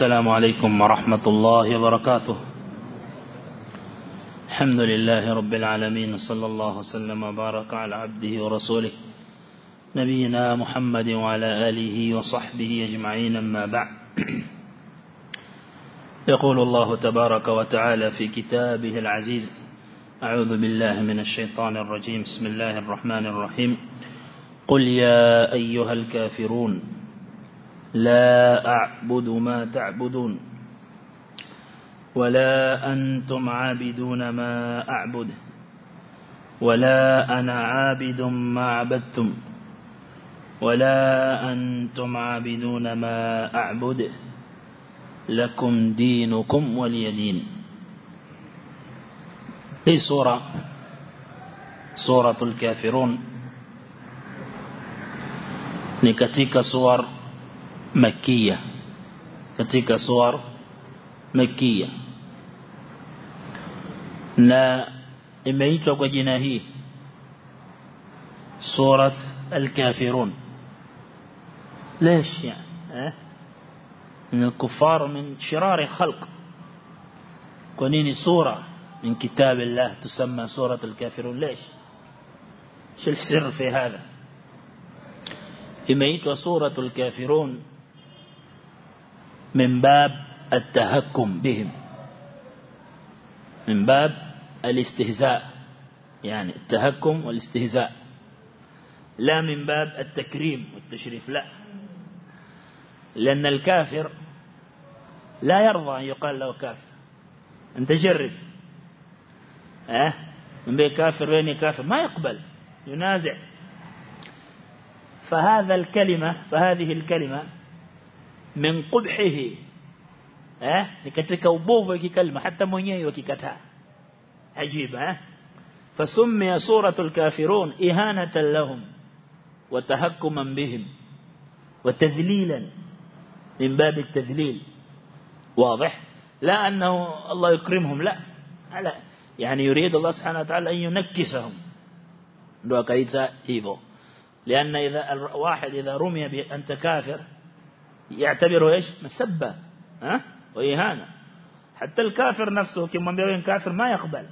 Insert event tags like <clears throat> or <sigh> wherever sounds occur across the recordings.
السلام عليكم ورحمة الله وبركاته. الحمد لله رب العالمين صلى الله وسلم وبارك على عبده ورسوله نبينا محمد وعلى آله وصحبه أجمعين أما بعد. يقول الله تبارك وتعالى في كتابه العزيز أعوذ بالله من الشيطان الرجيم بسم الله الرحمن الرحيم. قل يا أيها الكافرون لا أعبد ما تعبدون ولا أنتم عابدون ما أعبد ولا أنا عابد ما عبدتم ولا أنتم عابدون ما أعبد لكم دينكم ولي دين. هي سورة سورة الكافرون. Katika suwar makia katika suwar makia na imeitwa kwa jina al-kafirun ليش يعني؟ آه؟ من الكفار من شرار خلق. كونين سورة من كتاب الله تسمى سورة الكافرون. ليش؟ شو السر في هذا؟ imeitwa suratul kafirun min bab التهكم بهم. من باب الاستهزاء. يعني التهكم والاستهزاء. لا من باب التكريم والتشريف لا. لأن الكافر لا يرضى أن يقال له كافر. أنت جرب. أه من بين كافر وين كافر؟ ما يقبل ينازع. فهذا الكلمة فهذه الكلمة من قبحه eh ni katika ubovu kikalima hata mwenyewe wakikataa ajiba eh fasummiya suratul kafirun ihanatan lahum wa tahakkuman bihim wa tadhlilan min bab at-tadhlil واضح لا أنه الله يكرمهم لا لا يعني يريد الله سبحانه وتعالى أن ينكسهم لو كيتا hivyo لأن إذا الواحد إذا رمي بأنت كافر يعتبره إيش؟ مسبة. ها؟ وإهانة حتى الكافر نفسه كما بيقولين كافر ما يقبل.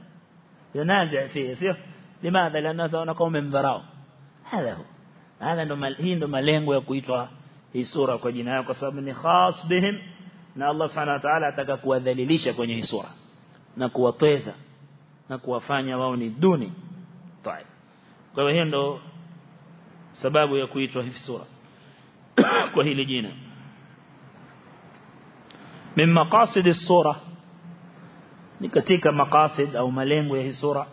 ينازع فيه. فيه لماذا؟ لأن هذا نقوم من ذراو هذا هو. هذا نما الهند نما لينغو يكويتوا هي سورة كجناء قصاب من خاص بهم. إن الله سبحانه وتعالى تكاكوا ذليليشة كوني هي سورة. نكوى طيزا نكوى فانيا ووني دوني. طيب. قوة هندو سبابو يكويتوا هي سورة <coughs> كوهي لجينا. من مقاصد الصورة نكتيك مقاصد أو ملينغو يهي صورة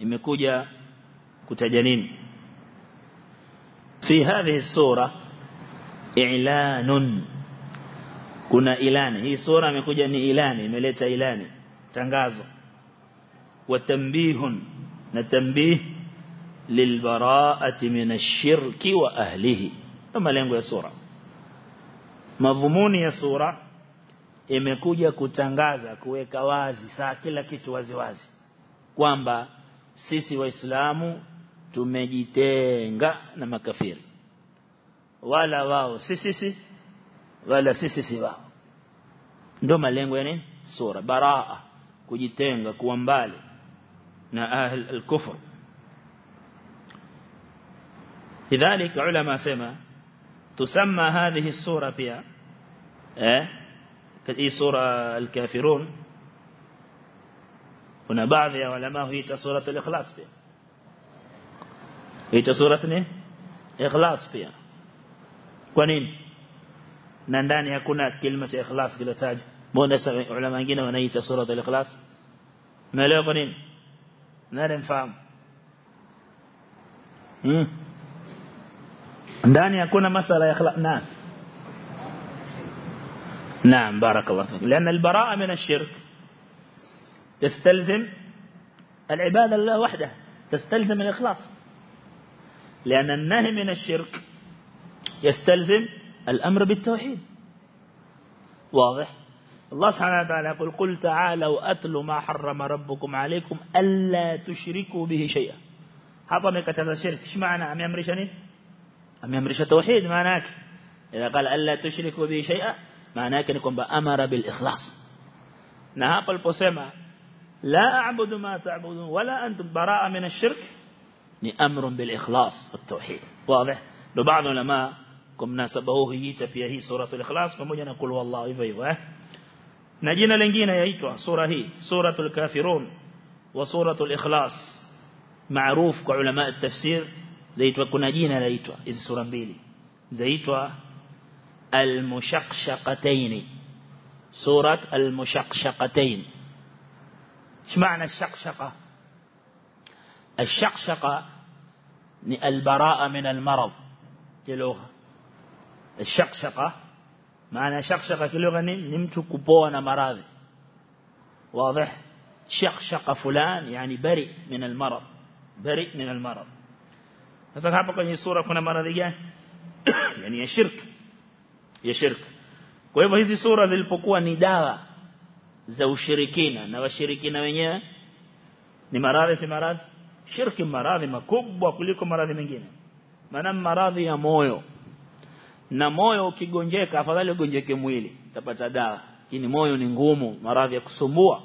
يمكوجة كتجنين في هذه الصورة إعلان كنا إعلان هي صورة يمكوجة نإعلان مليت إعلان تنغاز وتنبيه نتنبيه للبراءة من الشرك وأهله ملينغو يهي صورة مضمون يهي صورة imekuja kutangaza kuweka wazi saa kila kitu wazi wazi kwamba sisi waislamu tumejitenga na makafiri. Wala wao si wala sisi si wao. Ndio malengo ya nini? Sura. Baraa kujitenga kuwa mbali na ahl al-kufr. Lidhalika ulama sema tusamma hadhihi sura pia eh hii sura al-kafirun kuna baadhi ya ulama huita sura al-ikhlas pia huita sura ni ikhlas pia kwa nini na ndani hakuna kilima cha ikhlas kilotaja mbona ulama wengine wanaita sura al-ikhlas naelewa kwa nini nani mfahamu hmm ndani hakuna masala ya ikhlas na نعم بارك الله فيك. لأن البراءة من الشرك. تستلزم العبادة لله وحده. تستلزم الإخلاص. لأن النهي من الشرك يستلزم الأمر بالتوحيد. واضح؟ الله سبحانه وتعالى يقول قل تعالوا أتلوا ما حرم ربكم عليكم ألا تشركوا به شيئا. hapa amekataza shirki إيش معنى؟ ameamrisha nini ameamrisha tauhid maana yake إذا قال ألا تشركوا به شيئا maana yake ni kwamba amara bil ikhlas na hapa aliposema la a'budu ma ta'budun wala antum baraa min ash-shirk ni amrun bil ikhlas at-tauhid wazi ndo baadhi ulama kwa mnasaba huu hiita pia hii suratul ikhlas pamoja na kul wallahu hivyo hivyo eh na jina lingine yaitwa sura hii suratul kafirun wa suratul ikhlas maarufu kwa ulama at-tafsir zaitwa kuna jina laitwa hizi sura mbili zaitwa المشقشقتين. سورة المشقشقتين. إيش معنى الشقشقة؟ الشقشقة البراءة من المرض في لغة. الشقشقة معنى شقشقة في لغة نمت كبونا مراضي واضح؟ شقشقة فلان يعني برئ من المرض برئ من المرض. هذا هابقى في سورة كنا مرضية <coughs> يعني الشرك ya shirk kwa hivyo hizi sura zilipokuwa ni dawa za ushirikina na washirikina wenyewe ni maradhi si maradhi shirki maradhi makubwa kuliko maradhi mengine maana maradhi ya moyo na moyo ukigonjeka afadhali ugonjeke mwili utapata dawa lakini moyo ni ngumu maradhi ya kusumbua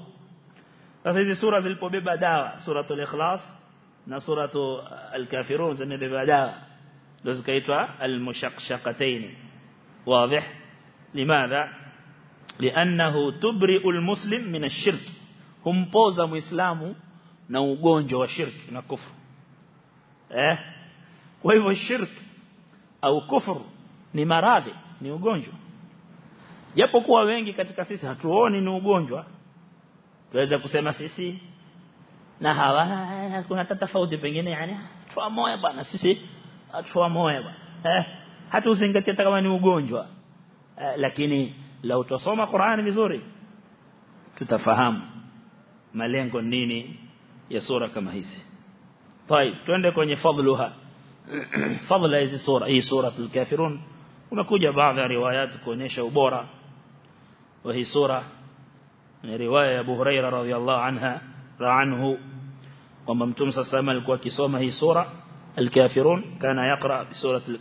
sasa hizi sura zilipobeba dawa suratul ikhlas na suratu al-kafirun zimebeba dawa ndio zikaitwa al-mushaqshaqatayn wazi limadha لأنه تبرئ المسلم من الشرك humpoza muislamu na ugonjwa wa shirki na kufuru eh kwa hivyo shirki au kufuru ni maradhi ni ugonjwa japokuwa wengi katika sisi hatuoni ni ugonjwa tuweza kusema sisi na hawa kuna tofauti pengine yani twa moyo bwana sisi moyo bwana eh hata uzingatie kama ni ugonjwa eh, lakini lau tusoma Qur'an vizuri tutafahamu malengo nini ya sura kama hizi طيب twende kwenye fadluha fadla hizi sura hii suratul kafirun unakuja baadhi ya riwayat kuonyesha ubora wa hii sura ni riwaya ya Abu Huraira radhiyallahu anha anhu kwamba mtume sasa alikuwa akisoma hii sura al-kafirun kana yaqra bi surati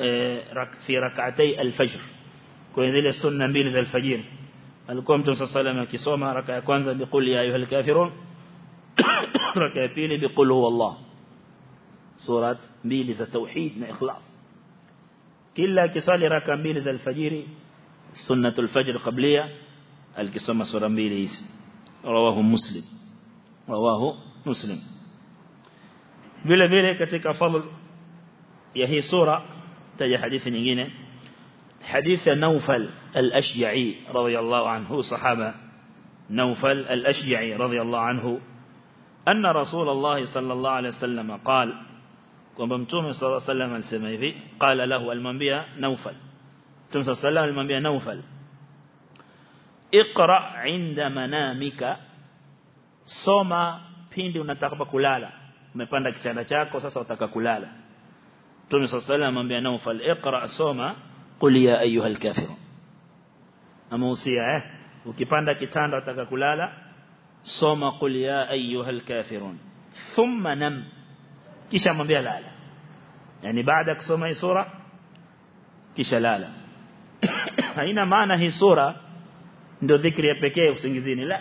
آه، في ركعتي الفجر. كوينزيل السنة مبيل ذا الفجير الكوم تنسى صلما كسوما ركع كوانزا بيقول يا أيها الكافرون. <coughs> ركع فيلي بيقول هو الله. سورة مبيل ذا من إخلاص. كلا كسالي ركع مبيل ذا الفجير سنة الفجر قبلية. الكسوما سورة مبيل رواه مسلم. رواه مسلم. بلا بلا كتك فضل. يهي سورة taja hadithi nyingine حديث نوفل الأشجعي رضي الله عنه صحابة نوفل الأشجعي رضي الله عنه أن رسول الله صلى الله عليه وسلم قال وبمتوم صلى الله عليه وسلم قال له المنبيا نوفل. تم صلى الله عليه وسلم المنبيا نوفل. اقرأ عند منامك soma pindi unataka kulala. Umepanda kitanda chako sasa utaka kulala. تومي صلى الله عليه وسلم أنبيه نوفل اقرأ سوما قل يا أيها الكافر. أموسيعه إيه؟ وكيباندا كتاندا تكاكولالا سوما قل يا أيها الكافرون ثم نم. كيشا منبيه لالا يعني بعدك سوما هي سورة؟ كيشا لالا <coughs> هنا معنى هي سورة ندو dhikri ya pekee لا.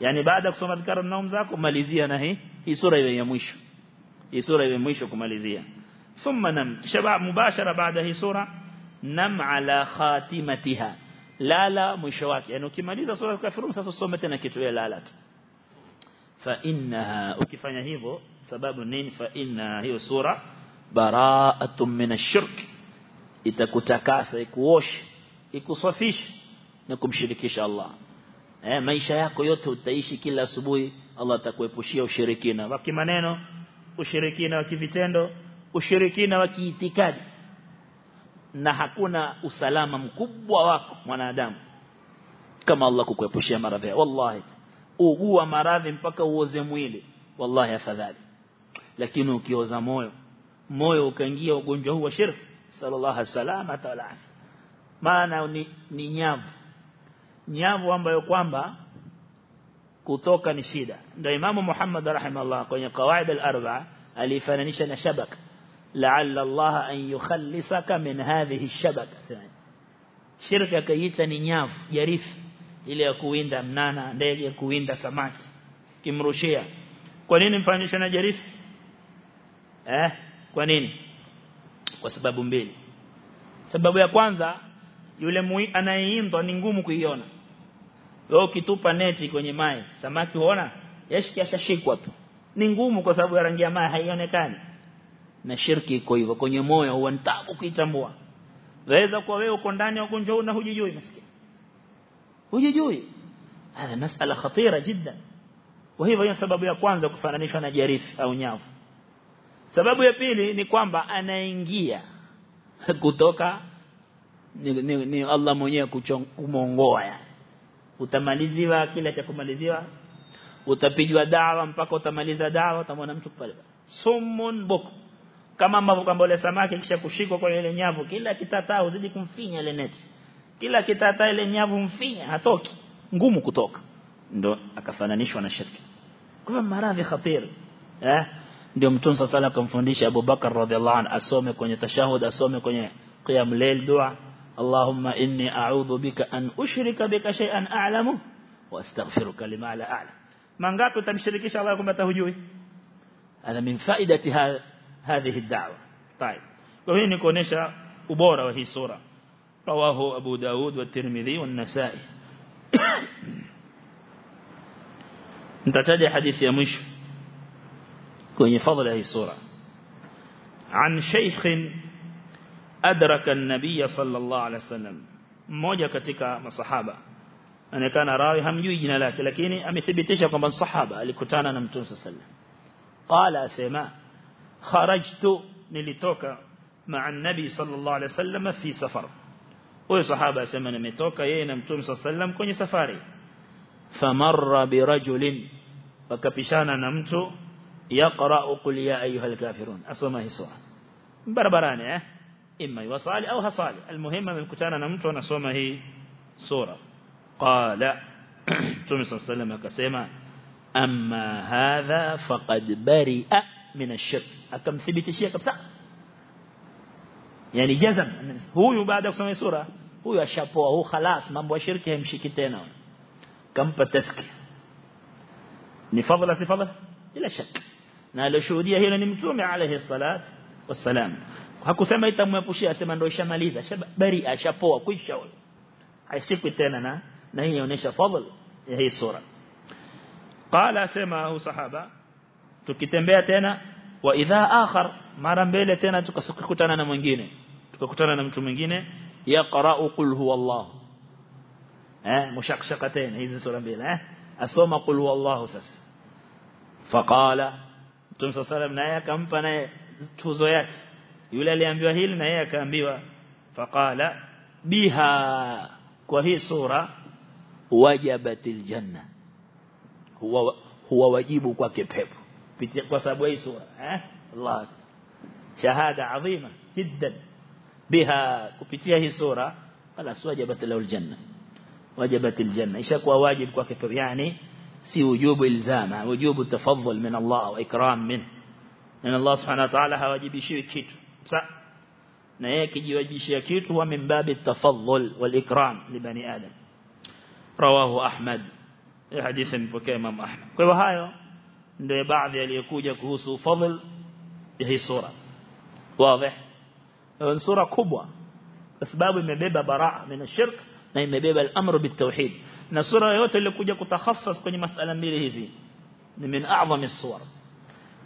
يعني بعدك baada kusoma dhikra naumzako ماليزيا نهي هي سورة sura ile هي سورة hii sura ile ya thumma nam kisha mubashara baada hii sura nam ala khatimatiha lala mwisho wake yani ukimaliza sura kafirun sasa usome tena kitu ya lala tu fa innaha ukifanya hivyo sababu nini fa inna hiyo sura bara'atun minashirk itakutakasa ikuoshe ikusafishe na kumshirikisha Allah eh maisha yako yote utaishi kila asubuhi Allah atakuepushia ushirikina wa kimaneno ushirikina wa kivitendo ushirikina wa kiitikadi na hakuna usalama mkubwa wako mwanadamu kama Allah kukuepushia maradhi wallahi ugua maradhi mpaka uoze mwili wallahi afadhali lakini ukioza moyo moyo ukaingia ugonjwa huu wa shirki sallallahu alaihi wasallam ataala maana ni, ni nyavu nyavu ambayo kwamba kutoka ni shida ndio imamu Muhammad rahimahullah kwenye kawaida al-arba'a alifananisha na shabaka la'alla Allah an yukhallisaka min hadhihi shabaka shirka akaiita ni nyafu jarif ile ya kuwinda mnana ndege kuwinda samaki kimrushia kwa nini mfanisha na jarif eh kwa nini kwa sababu mbili sababu ya kwanza yule anayeindwa ni ngumu kuiona wewe ukitupa neti kwenye maji samaki huona yashiki shashikwa tu ni ngumu kwa sababu ya rangi ya maji haionekani na shirki iko hivyo. Kwenye moyo huwa nitabu kuitambua. Waweza kwa wewe uko ndani ya ugonjwa na hujijui maskini. Hujijui. Hapa masala khatira jiddan kwa hivyo sababu ya kwanza kufananishwa na jarifi au nyavu. Sababu ya pili ni kwamba anaingia <laughs> kutoka ni, ni, ni Allah mwenyewe kumongoa utamaliziwa kila cha kumaliziwa. Utapigwa dawa mpaka utamaliza dawa utamwona mtu pale. Sumun buk kama ambavyo kwamba ile samaki kisha kushikwa kwa ile nyavu kila kitataa uzidi kumfinya ile neti kila kitataa ile nyavu mfinya hatoki ngumu kutoka ndo akafananishwa na shirki kwa maradhi khatiri eh ndio mtume sala akamfundisha Abu Bakar radhiallahu anhu asome kwenye tashahud asome kwenye qiyam layl dua اللهم إني أعوذ بك أن أشرك بك شيئا أعلمه وأستغفرك لما لا أعلم من قابل تمشركش الله يكون بتهجوي هذا من فائدة هذه الدعوة طيب وهي نكونيشا أبورة وهي سورة رواه أبو داود والترمذي والنسائي نتتدي حديث يا مش كوني فضل هذه السورة عن شيخ adraka an-nabiy sallallahu alaihi wasallam mmoja katika masahaba anaonekana rawi hamjui jina lake lakini amethibitisha kwamba sahaba alikutana na mtume sallallahu qala asema خرجت نلتوكا مع النبي صلى الله عليه وسلم في سفر. وي صحابة سمنا متوكا ينام امتوم صلى الله عليه وسلم كوني سفاري. فمر برجل وكبشانا نمتو يقرأ قل يا أيها الكافرون. أصمى هسوة بربراني إما يوصالي أو هصالي المهمة من كتانا نمتو نصمى سورة. قال <clears throat> تومي صلى الله عليه وسلم أما هذا فقد برئ من الشرك. أكم ثبت الشيء كبسا يعني جزم. هو يبعد أكسوم سورة. هو يشابه. هو خلاص. ما بوا شرك يمشي كتنا كم بتسك. نفضل سفضل إلا شك. نالو شهودية هي لنمتومي عليه الصلاة والسلام. asema ndio ishamaliza bari ashapoa kwisha huyo haishikwi tena na na hii inaonyesha fadhil ya hii sura qala asema hu sahaba tukitembea tena wa idha akhar mara mbele tena tukakutana na mwingine tukakutana na mtu mwingine yaqra'u qul huwallahu eh mushakshakatain hizi sura mbili eh asoma qul huwallahu sasa faqala Mtume الله naye akampa naye tuzo yake yule aliambiwa hili na yeye akaambiwa faqala biha kwa hii sura wajabatil janna huwa huwa wajibu kwake pepo بسبب اي سورة الله. شهادة عظيمة جدا. بها كبتيه سورة. قال سوجبت له الجنة. وجبت الجنة. اشكو واجب كواك يعني سي وجوب الزامة وجوب التفضل من الله واكرام منه. ان الله سبحانه وتعالى حواجب شيء كيتو صح؟ na yeye kijiwajishia kitu wa mimbabi tafadhul walikram libani adam rawahu ahmad hadithan bukaimam ahmad kwa hivyo hayo ndio baadhi yaliyokuja kuhusu fadhil ya hii sura wazi ni sura kubwa kwa sababu imebeba baraa min ashirk na imebeba al-amru bit-tauhid na sura yote iliyokuja kutakhasas kwenye masala mbili hizi ni min a'zami as-suwar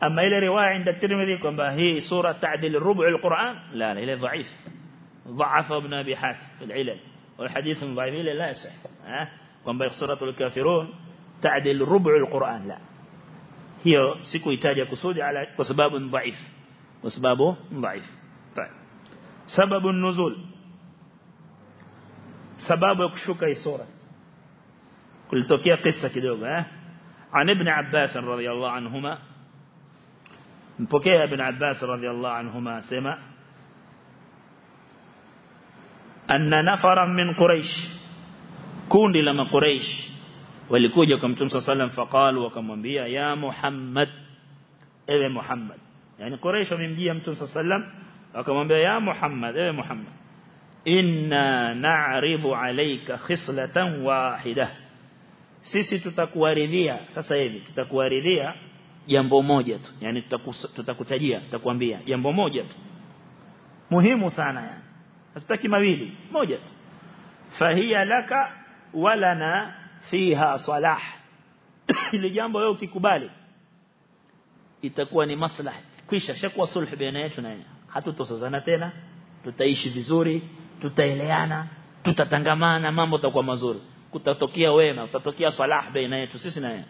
أما إلى رواية عند الترمذي كما هي سورة تعدل ربع القرآن لا لا إلى ضعيف ضعف ابن أبي حاتم في العلل والحديث ضعيف لا يصح كما سورة الكافرون تعدل ربع القرآن لا هي سكو يتاج كسود على وسباب ضعيف وسبابه ضعيف طيب سبب النزول سبب يكشوك أي سورة قلت كي قصة كده عن ابن عباس رضي الله عنهما mpokea ibn Abbas radhiallahu anhuma sema anna nafaran min quraish kundi la quraish walikuja kwa mtume sallam faqalu wakamwambia ya Muhammad ewe Muhammad yani quraish wamemjia mtume sallam wakamwambia ya Muhammad ewe Muhammad inna na'ridu alayka khislatan wahida sisi tutakuaridhia sasa hivi tutakuaridhia jambo moja tu yani tutakutajia tutakwambia jambo moja tu muhimu sana yani hatutaki mawili moja tu fahiya laka walana fiha salah. <coughs> Ile jambo wewe ukikubali itakuwa ni maslahi. Kisha shakuwa sulh baina yetu na yeye. Hatutosozana tena tutaishi vizuri tutaeleana tutatangamana mambo yatakuwa mazuri. Kutatokea wema kutatokea salah baina yetu sisi na yeye.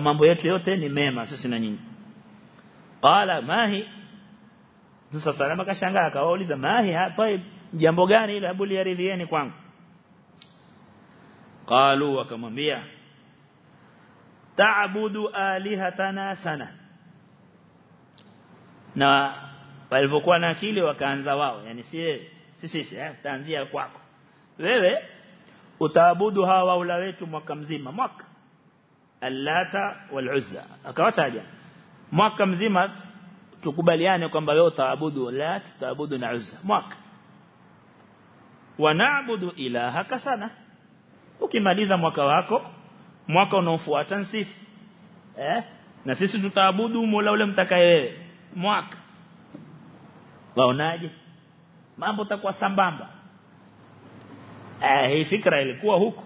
Mambo yetu yote ni mema sisi na nyinyi. Qala mahi? Sasa salama kashangaa akawauliza mahi hapa jambo gani ile abuli yaridhieni kwangu qalu wakamwambia ta'budu alihatana sana. Na walivyokuwa na akili wakaanza wao yani si sisi eh taanzia kwako. Wewe utaabudu hawa waula wetu mwaka mzima mwaka allata wal uzza akawataja mwaka mzima tukubaliane kwamba wewe utaabudu lat utaabudu na uzza mwaka. Wa na'budu ilahaka sana ukimaliza mwaka wako mwaka unaofuata sisi. Eh? Na sisi tutaabudu mola ule mtakaye wewe. Mwaka. Waonaje? Mambo takuwa sambamba. Eh hii fikra ilikuwa huko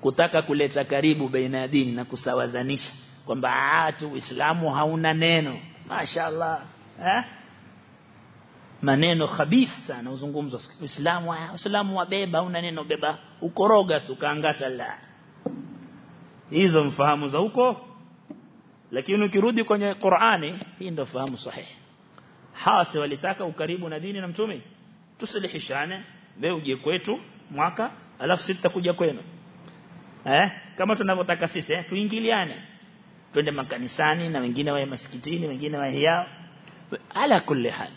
kutaka kuleta karibu baina ya dini na kusawazanisha. Kwamba tu Uislamu hauna neno. Mashaallah eh maneno khabisa na uzungumzo Uislamu Uislamu wabeba una neno beba ukoroga tu kaangata la. Hizo mfahamu za huko lakini ukirudi kwenye Qur'ani hii ndio fahamu sahihi. Hasi walitaka ukaribu na dini na mtume tusilihishane wewe uje kwetu mwaka alafu sisi tutakuja kwenu. Eh kama tunavyotaka sisi eh tuingiliane. Twende makanisani na wengine wae masikitini wengine wae yao ala kulli hal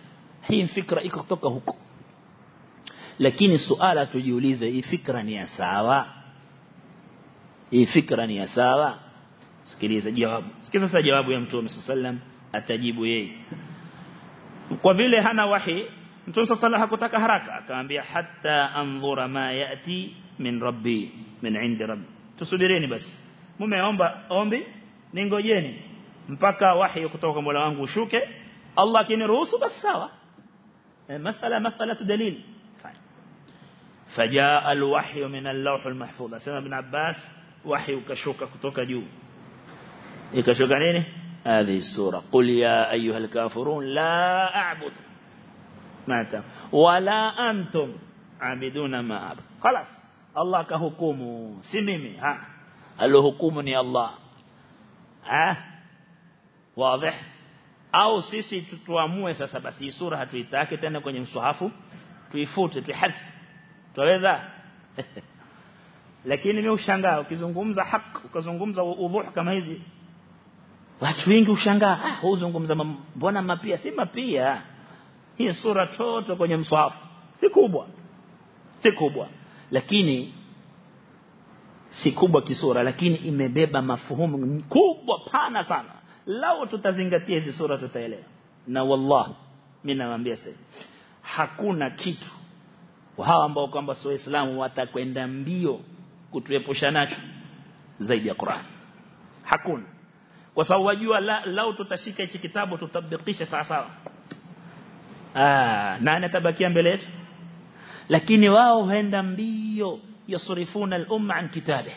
hii fikra iko kutoka huko lakini suala tujiulize hii fikra ni ya sawa hii fikra ni ya sawa sikiliza jawabu sikiza sasa jawabu ya mtume sallam atajibu yeye kwa vile hana wahi mtume sallam hakutaka haraka akaambia hatta anzura ma yati min rabbi min indi rabbi tusubirini basi mumeomba ombi ningojeni mpaka wahi kutoka kwa Mola wangu ushuke Allah akiniruhusu basi sawa masala masala dalil فجاء الوحي من اللوح المحفوظ. سمع ابن عباس وحي كشوكة kutoka juu ikashuka nini هذه السورة. قل يا أيها الكافرون لا أعبد. ما ولا أنتم عابدون ما أعبد. خلاص. الله كحكومه سميمي. ها. الحكومني الله. ها؟ واضح؟ Au sisi tuamue sasa basi sura hatuitaki tena kwenye mswahafu tuifute tuhadh tuweza <laughs> lakini mimi ushangaa ukizungumza haki ukazungumza udhuh kama hizi watu wengi ushangaa ah uzungumza mbona mapia? Si mapia. Hii sura toto kwenye mswahafu. Si kubwa. Si kubwa. Lakini si kubwa kisura lakini imebeba mafuhumu kubwa pana sana lao tutazingatia hizi sura tutaelewa na wallah mimi nawaambia sasa hakuna kitu hawa ambao kwamba sio waislamu watakwenda mbio kutuepusha nacho zaidi ya Qur'an hakuna kwa sababu wajua la, lao tutashika hichi kitabu tutabikisha sawa sawa ah nani atabakia mbele yetu lakini wao huenda mbio yasurifuna al-umma an kitabe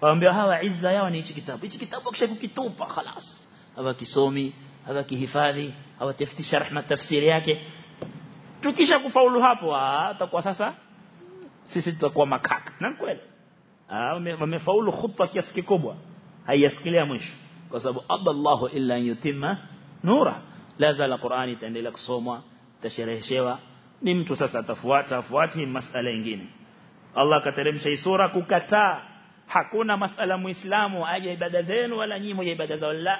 waambia hawa izza yao ni hichi kitabu hichi kitabu kisha kukitupa خلاص hawakisomi hawakihifadhi hawatafuti sharh na tafsiri yake tukisha kufaulu hapo atakuwa sasa sisi tutakuwa makaka na kweli ah wamefaulu khutwa kiasi kikubwa haiyasikilia mwisho kwa sababu aballahu illa yutimma nura lazala qur'ani itaendelea kusomwa tashereheshewa ni mtu sasa atafuata afuati masala nyingine Allah kateremsha hii sura kukataa hakuna masala muislamu aje ibada zenu wala nyinyi ibada zao la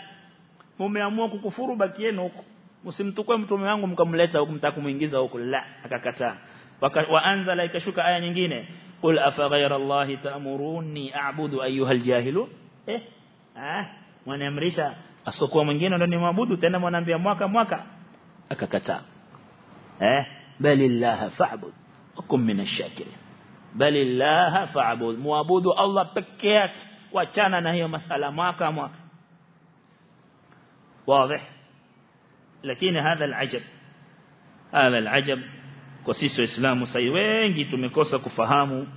mumeamua kukufuru baki yenu huko msimtukue mtume wangu mkamleta huko mtaka kumuingiza huko la akakataa waanza ikashuka aya nyingine qul afa ghayra allahi ta'muruni a'budu ayyuha aljahilu eh ah mwanaamrisha asokuwa mwingine ndio ni maabudu tena mwanaambia mwaka mwaka akakataa eh bali allah fa'bud وكن من الشاكرين بل الله فاعبد معبود الله peke yake wachana na hiyo masala mwaka mwaka واضح lakini hadha alajab hadha alajab kwa sisi waislamu sai wengi tumekosa kufahamu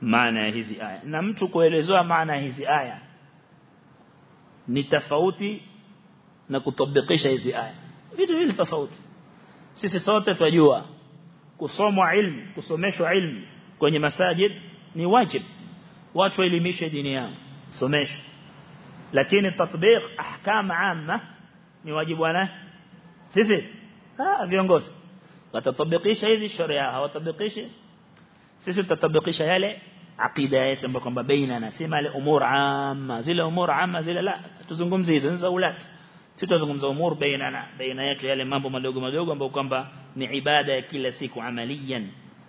maana ya hizi aya na mtu kuelezewa maana ya hizi aya ni tofauti na kutabikisha hizi aya vitu hivi tofauti sisi sote tunajua kusomwa ilmu kusomeshwa ilmu kwenye masajid ni wajib watu waelimishe dini yao someshwe lakini tatbiq ahkam amma ni wajibu wana sisi ah viongozi watatabikisha hizi sharia hawatabikishi sisi tutatabikisha yale aqida yetu ambayo kwamba baina na sema ile umur amma zile umur amma zile la tuzungumzie hizo za ulati sisi tuzungumza umur baina na baina yetu yale mambo madogo madogo ambayo kwamba ni ibada ya kila siku amaliyan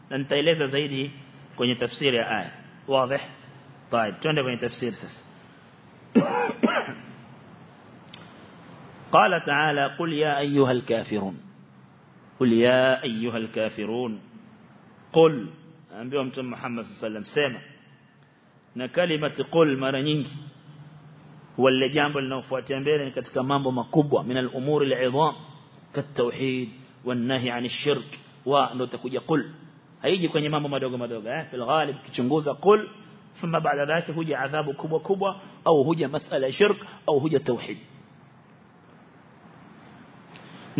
na nitaeleza zaidi kwenye tafsiri ya aya wazi طيب twende kwenye tafsiri sasa قال تعالى قل يا أيها الكافرون قل يا أيها الكافرون قل أنبيهم محمد صلى الله عليه وسلم سيما كلمة قل مرنينك والجانب النوفاتين بيرين كتكمام بمكبوة من الأمور العظام كالتوحيد والنهي عن الشرك وأنه تقول يقول هيجي كوني مامو مدوغ مدوغ في الغالب كتنقوز قل ثم بعد ذلك هجي عذاب كبوة كبوة أو هجي مسألة شرك أو هجي توحيد.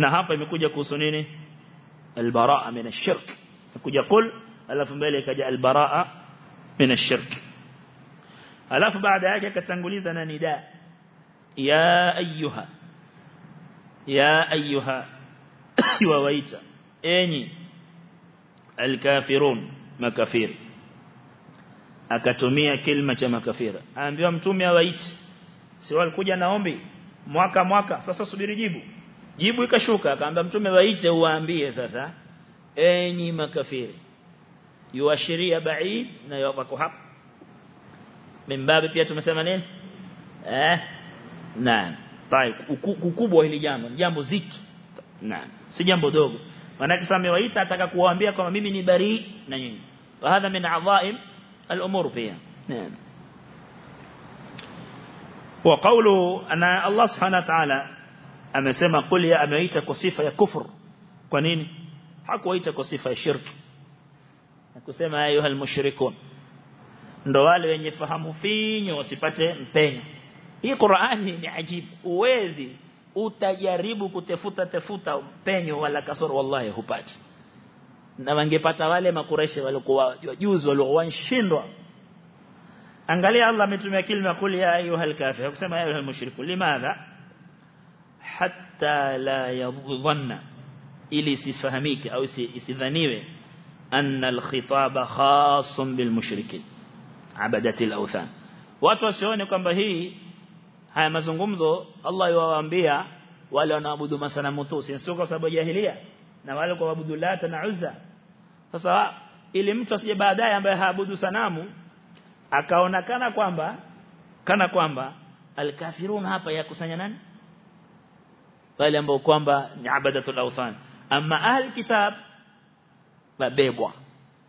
Na hapa imekuja kuhusu nini al-baraa min ash-shirk kuja qul alafu mbele ikaja al-baraa min ash-shirk alafu baada yake akatanguliza na nida ya ayuha ya ayuha wawaita enyi alkafirun makafir akatumia kilima cha makafira aambiwa mtume awaiti si walikuja naombi mwaka mwaka sasa subiri jibu jibu ikashuka akaambia mtume waite uwaambie sasa enyi makafiri yuashiria baid na wako hapa mimbabi pia tumesema nini eh naam طيب ukubwa hili jambo jambo zito naam si jambo dogo maana kisa amewaita ataka kuwaambia kwamba mimi ni bari na nyinyi wa hadha min adhaim al-umur fiha naam ana Allah subhanahu wa ta'ala amesema qul ya ameita kwa sifa ya kufur. Kwa nini? Hakuwaita kwa sifa ya shirki kusema ayuha al-mushrikun ndo wale wenye fahamu finyo wasipate mpenyo. Hii Qur'ani ni ajibu. Uwezi utajaribu kutefuta tefuta mpenyo wala kasoro. Wallahi hupati. Na wangepata wale makureshi walikuwa juzi walikuwa wanshindwa. Angalia Allah ametumia kilima kuli ya ayuhal kafir. Hakusema ayuhal limadha حتى لا يظن. إلي سفهميك أو سذنيوه أن الخطاب خاص بالمشركين. عبدة الأوثان. واتوسيوني كم بهي هيا مزنغمزو الله يوانبيا ولا نعبد مثلا متوس ينسوك وصابه جاهلية نوالك وابد الله تنعزة فصواء ili mtu asijibadaye ambaye haabudu sanamu akaonekana kwamba kana kwamba alkafirun hapa yakusanya nani? Wale ambao kwamba ni abadatul awthan. Ama ahli kitab babebwa.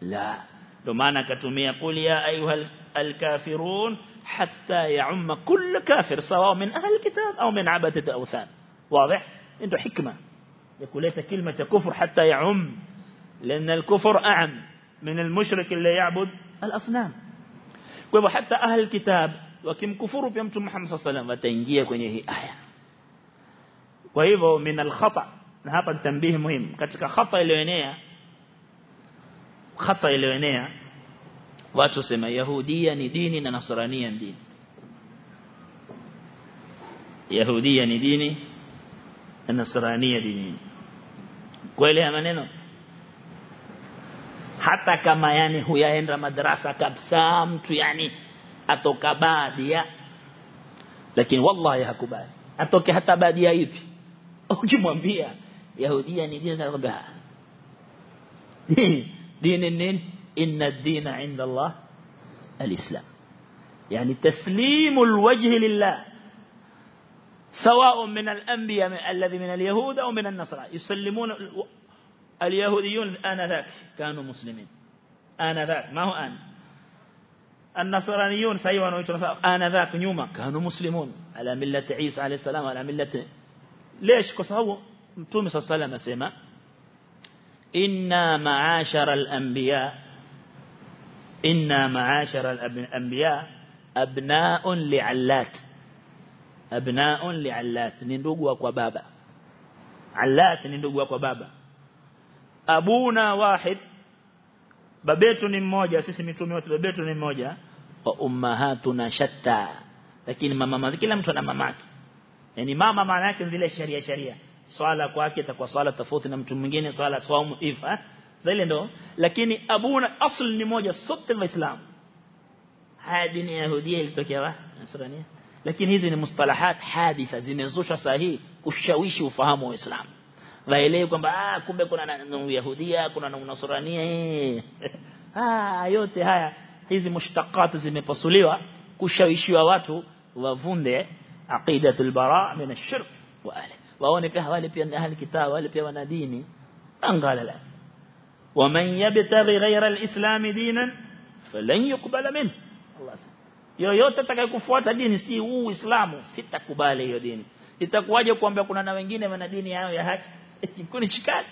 La. Ndio maana akatumia qul ya ayuhal الكافرون حتى يعم كل كافر سواء من أهل الكتاب أو من عبادة الأوثان واضح عنده حكمة يقول ليس كلمة كفر حتى يعم لأن الكفر أعم من المشرك اللي يعبد الأصنام حتى أهل الكتاب وكم كفروا في أمتم محمد صلى الله عليه وسلم وتنجيه kwenye hii aya. Kwa hivyo min alkhata na hapa tambihi muhimu katika khata iliyoenea khata iliyoenea watu sema yahudia ni dini na nasrania ni dini yahudia ni dini na nasrania dini kweli maneno hata kama yani huyaenda madrasa kabisa mtu yani atoka badia lakini wallahi hakubali atoke hata badia ipi <laughs> ukimwambia yahudia ni dini anakuambia <laughs> dini nini? إن الدين عند الله الإسلام يعني تسليم الوجه لله سواء من الأنبياء الذي من اليهود أو من النصارى يسلمون اليهوديون آنذاك كانوا مسلمين آنذاك ما هو آن النصرانيون سيوان ويترفع آنذاك نيوما كانوا مسلمون على ملة عيسى عليه السلام على ملة ليش كسهو متومي صلى الله عليه وسلم إنا معاشر الأنبياء إنا معاشر الأنبياء أبناء لعلات أبناء لعلات نندوغوا baba علات wahid babetu ni mmoja sisi mitume wote babetu ni mmoja wa ummahatuna shatta lakini mama kila mtu ana mamake yani mama maana yake zile sharia sharia swala kwake itakuwa swala tofauti na mtu mwingine swala swaumu ifa zile ndo. Lakini abuna asl ni moja sote waislamu. Haya dini ya yahudia ilitokea wa? Nasrania. Lakini hizi ni mustalahat haditha zimezushwa sahihi kushawishi ufahamu wa Uislamu. Waelewe kwamba ah kumbe kuna na Yahudia kuna na Nasrania eh. <laughs> Ah yote haya hizi mushtaqat zimepasuliwa kushawishiwa watu wavunde aqidatul bara min ash-shirk wa ahli waone pia wale pia ni ahli kitabu wale pia wana dini angala la ومن يبتغي غير الإسلام دينا فلن يقبل منه الله yoyote atakayekufuata dini si huu Uislamu sitakubali hiyo dini itakuwaje kuambia kuna na wengine wana dini yao ya haki kuni chikani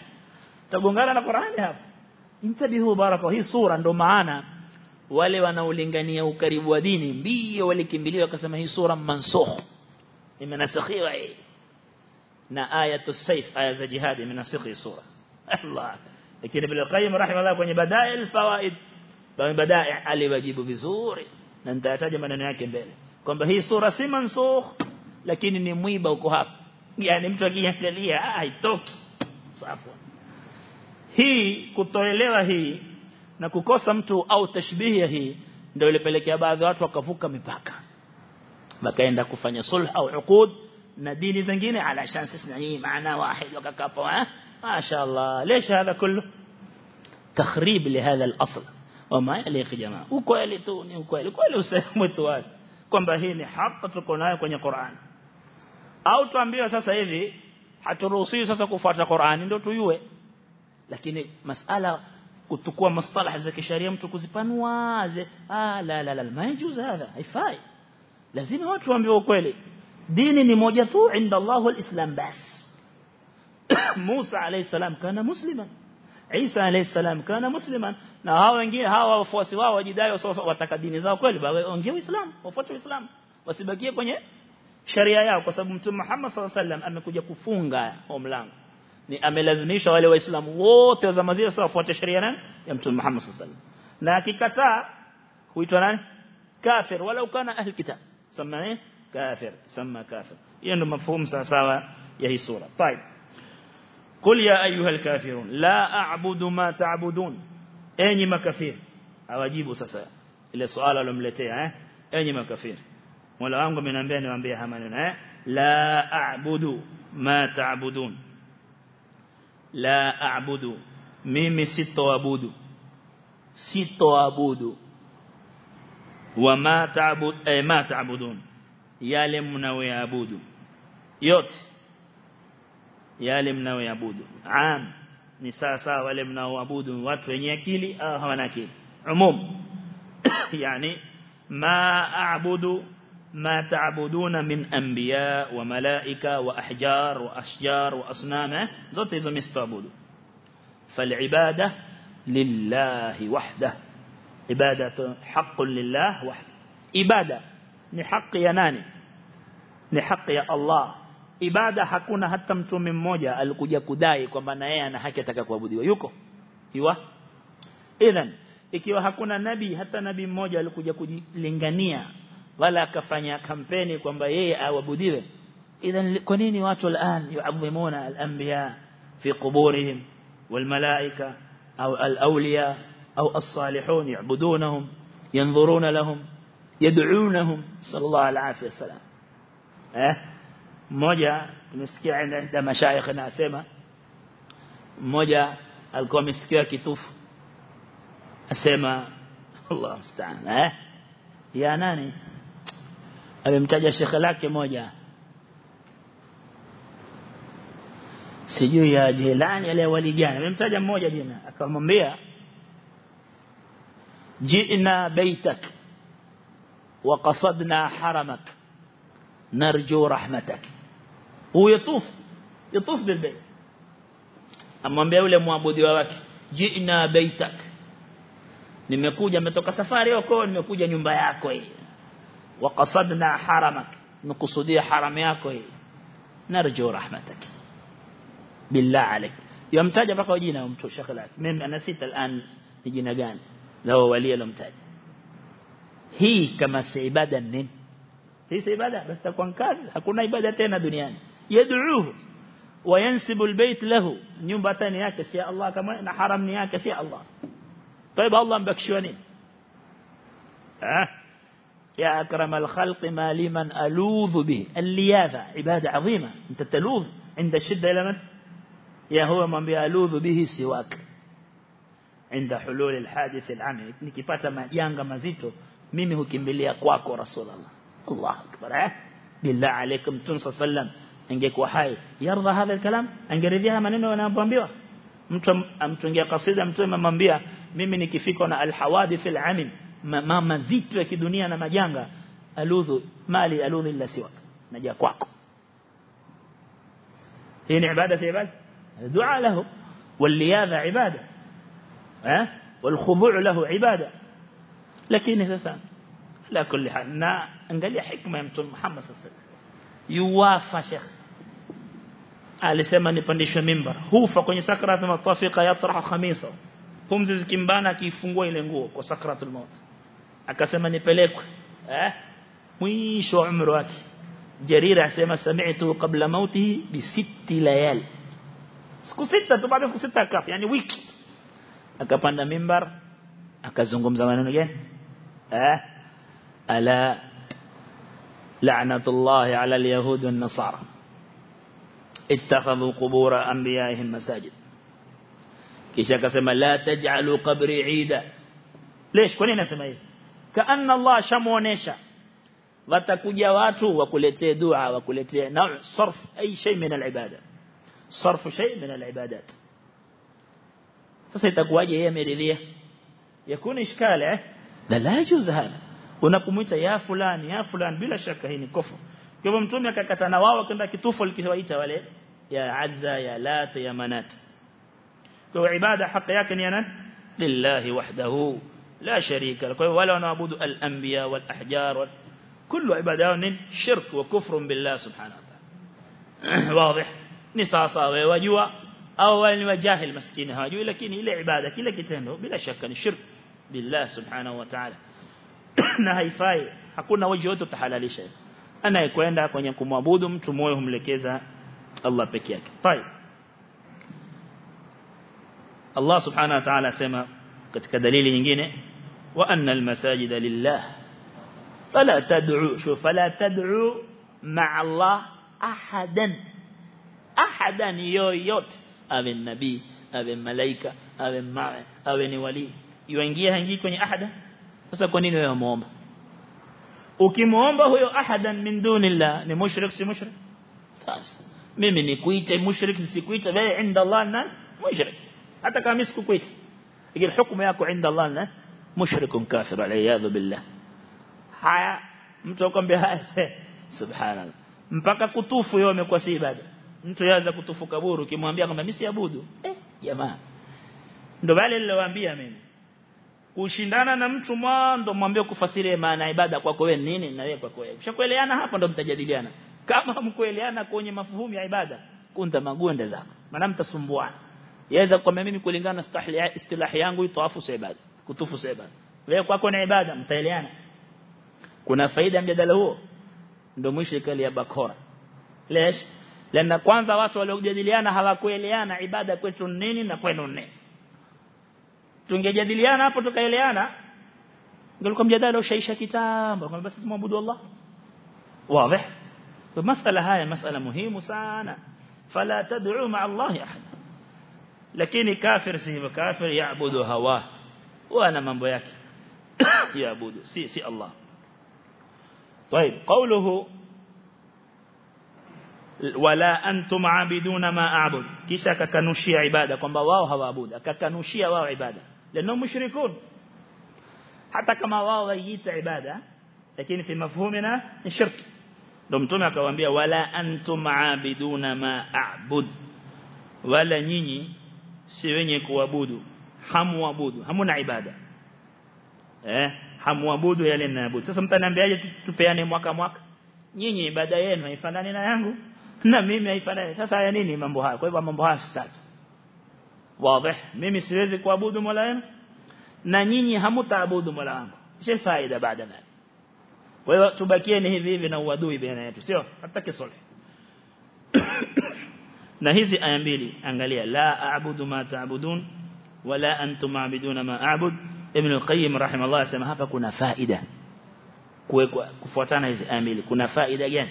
tagongana na Qur'ani hapo intabihu baraka hii sura ndo maana wale wanaolingania ukaribu wa dini mbio walikimbilia wakasema hii sura mansukh imenasakhiwa hii na ayatu sayf aya za jihad imenasikhi sura Allah lakini Ibn Qayyim rahimahullah kwenye badail fawaid kwenye badail aliwajibu vizuri na nitataja maneno yake mbele kwamba hii sura si mansukh lakini ni mwiba uko hapa yani mtu akiangalia haitoki sawa hii kutoelewa hii na kukosa mtu au tashbihi hii ndio ilipelekea baadhi watu wakavuka mipaka wakaenda kufanya sulh au uqud na dini zingine alashan sisi na hii maana واحد wakakaa ما شاء الله ليش هذا كله تخريب لهذا الأصل وما يليق jamaa ukweli tu ni ukweli kweli useme tu wazi kwamba hii ni haki tuko nayo kwenye Qur'an au tuambiwe sasa hivi haturuhusiwi sasa kufuata Qur'ani ndio tuyue lakini masala kutukua masalah za kisheria mtu kuzipanua ah la la la maijuz hadha haifai lazima watu waambiwe ukweli dini ni moja tu inda Allah alislam bas Musa alayhi salam kana musliman Isa alayhi salam kana musliman na hao wengine hawa wafuasi wao wajidai wataka dini zao kweli waongee Uislamu wafuate Uislamu wasibakie kwenye sharia yao kwa sababu Mtume Muhammad sallallahu alaihi wasallam amekuja kufunga huo mlango ni amelazimisha wale waislamu wote wa zama zile wafuate sheria nani ya Mtume Muhammad sallallahu alaihi wasallam na akikataa huitwa nani kafir wala ukana ahli kitab سمى كافر سمى كافر. يعني مفهوم ساسوا هي سورة طيب. قل يا أيها الكافرون لا أعبد ما تعبدون. أيني مكافر أواجيبوا ساسا. إلى سؤال الملتي أيني مكافر ولا أنقم من أنبياء وأنبياء همانون لا أعبد ما تعبدون. لا أعبد. ميم ستو أبود ستو أبود wa ma ta'bud eh ma ta'budun yale mnaoyaabudu yote yale mnaoyaabudu am ni sawa wale mnaoabudu watu wenye akili au hawana akili umum yani ma a'budu ما تعبدون من أنبياء وملائكة وأحجار وأشجار وأصنام زوت إذا مستعبدوا فالعبادة لله وحده عبادة حق لله وحده عبادة نحق يناني نحق يا الله ibada hakuna hata mtume mmoja alikuja kudai kwamba na yeye ana haki ataka kuabudiwa yuko iwa idhan ikiwa hakuna nabii hata nabii mmoja alikuja kujilingania wala akafanya kampeni kwamba yeye aabudiwe idhan kwa nini watu الان يعظمون الانبياء في قبورهم والملائكه أو الاولياء أو الصالحون يعبدونهم ينظرون لهم يدعونهم صلى الله عليه وسلم eh mmoja tumesikia ndio mashaikh anasema mmoja alikuwa amesikia kitufu asema Allah mstaan eh ya nani alimtaja shekhe lake moja sijui ya Jilani ile wali gani amemtaja mmoja jina akamwambia جئنا بيتك وقصدنا حرمك نرجو رحمتك ويطوف يطوف بالبيت amwambia yule muabudiwa wake jina baitak nimekuja nimetoka safari huko nimekuja nyumba yako hii waqasadna haramak nikusudia haram yako hii narju rahmatak billah alik yamtaja mpaka jina mtu shekhi mimi anasita alان ni jina gani ذو ولي الامتاج هي كما سيبادة نين هي سيبادة بس تكون كاز هكونا إبادة تينا دنيان يدعوه وينسب البيت له. نيوم باتانياك سيا الله كما نحرم نياك سيا الله. طيب الله مبكشوانين ها أه؟ يا أكرم الخلق ما لمن ألوذ به. اللياذة عبادة عظيمة. أنت تلوذ. عند الشدة إلى من؟ يا هو من بألوذ به سواك. عند حلول الحادث العام nikipata majanga mazito mimi hukimbilia kwako rasulullah Allah akbar eh billah alaykum tunsa sallam ingekuwa hai yardha hadha alkalam angeridhia maneno wanayoambiwa mtu amtungia kasida mtu amemwambia mimi nikifika na alhawadith alamim mama mazito ya kidunia na majanga aludhu mali aludhu illa siwa naja kwako hii ni ibada si ibada dua lahu واللياذة عبادة ها؟ والخضوع له عبادة. لكن إنسان لا كل حال نا انقل يا حكمة يمتون محمد صلى الله عليه وسلم. يوافى شيخ. قال سيما نبندشو منبر هوفا كوني سكرات المطافقة يطرح خميصة كمزز كمبانا كيفنغو يلنغو كو سكرات الموت. أكا ها؟ ويش عمره عمروك جريرة سيما سمعته قبل موته بست ليال. سكو ستة تبعدين سكو ستة كاف. يعني ويكي akapanda mimbar akazungumza maneno gani eh ala la'natullahi ala al-yahud wan-nasara اتخذوا قبور انبيائهم مساجد kisha akasema la taj'alu qabri 'ida ليش kwa nini nasema hivi kaanna Allah shamuonesha watakuja watu wakuletee dua wakuletee na sarf ay shay min al-ibada sarf shay min al-ibadat sasa itakuwaje yeye ameridhia yakuni ishkali eh la la yajuz hada unapomwita ya fulani ya fulani bila shaka hii ni kufru kwa hivyo mtume akakatana wao kwenda kitufu alikiwaita wale ya azza ya lat ya manat kwa ibada haki yake ni nani lillahi wahdahu la sharika kwa hivyo wale wanaabudu al-anbiya wal ahjar wal kullu ibada ni shirk wa kufr billah subhanahu wa ta'ala wazi ni sasa wewe wajua أو أول وجاهل مسكين هاجو لكن إلى عبادة كلا كتنه بلا شك أن الشرك بالله سبحانه وتعالى. <coughs> نهي فاي حكونا وجهوتو تحلالي شيء أنا يكوين داك ونينكو مابودهم تمويهم لكيزا الله بكيك طيب. الله سبحانه وتعالى سيما كتك دليل ينجيني وأن المساجد لله. فلا تدعو شوف فلا تدعو مع الله أحدا. أحدا يو يوت awe nabii awe malaika awe mawe awe ni wali yuingia haingii kwenye ahada sasa kwa nini wewe muomba ukimuomba huyo ahadan min dunillah ni mushrik si mushrik sasa mimi nikuite mushrik nisikuite wewe inda Allah na mushrik hata kama sikukuita lakini hukumu yako inda Allah na mushrikun kafir alayhi billah haya mtu akwambia haya subhanallah mpaka kutufu yeye amekuwa si ibada mtu yaanza kutufu kaburu kimwambia kwamba mimi siabudu. Eh. Jamaa. Ndio wale niliwaambia mimi. Kushindana na mtu mwanzo mwambie kufasiri maana ibada kwako wewe nini na wewe kwako wewe. Ushakueleana hapo ndo mtajadiliana. Kama mkueleana kwenye mafuhumu ya ibada kunta magonde zako. Maana mtasumbuana. Yaweza kwamba mimi kulingana na istilahi yangu itawafu ibada kutufu ibada. Wewe kwako na ibada mtaeleana. Kuna faida mjadala huo? Ndio mwisho ikali ya bakora. Lesh lana kwanza watu waliojadiliana hawakueleana ibada kwetu nini na kwenu nini tungejadiliana hapo tukaeleana ngelikuwa mjadala ushaisha kitambo kwamba basi muabudu Allah wazi فمسألة هاي مسألة مهمة سانا فلا تدعو مع الله أحد لكن كافر سيب كافر يعبد هواه وأنا من بياك يعبد سي سي الله طيب قوله أنتم عابدون ما أعبد كيسا ككنوشي عبادة كم بواو هوا عبود ككنوشي واو عبادة لأنهم مشركون hata kama wao waiita ibada lakini fi mafhumina ni shirki ndio mtume akawaambia wala antum aabiduna ma a'bud wala nyinyi si wenye kuabudu hamuabudu hamuna ibada eh hamuabudu yale ninaabudu sasa mtaniambiaje tupeane mwaka mwaka nyinyi ibada yenu haifanani na yangu na mimi haifanani sasa haya nini mambo haya kwa hivyo mambo haya sitaki wazi mimi siwezi kuabudu Mola wenu na nyinyi hamtaabudu Mola wangu je faida baada ya kwa hiyo tubakieni hivi hivi na uadui baina yetu sio hataki sole na hizi aya mbili angalia la a'budu ma ta'budun wala antum a'buduna ma a'bud ibn al-qayyim rahimahullah asema hapa kuna faida kuwekwa kufuatana hizi aya mbili kuna faida gani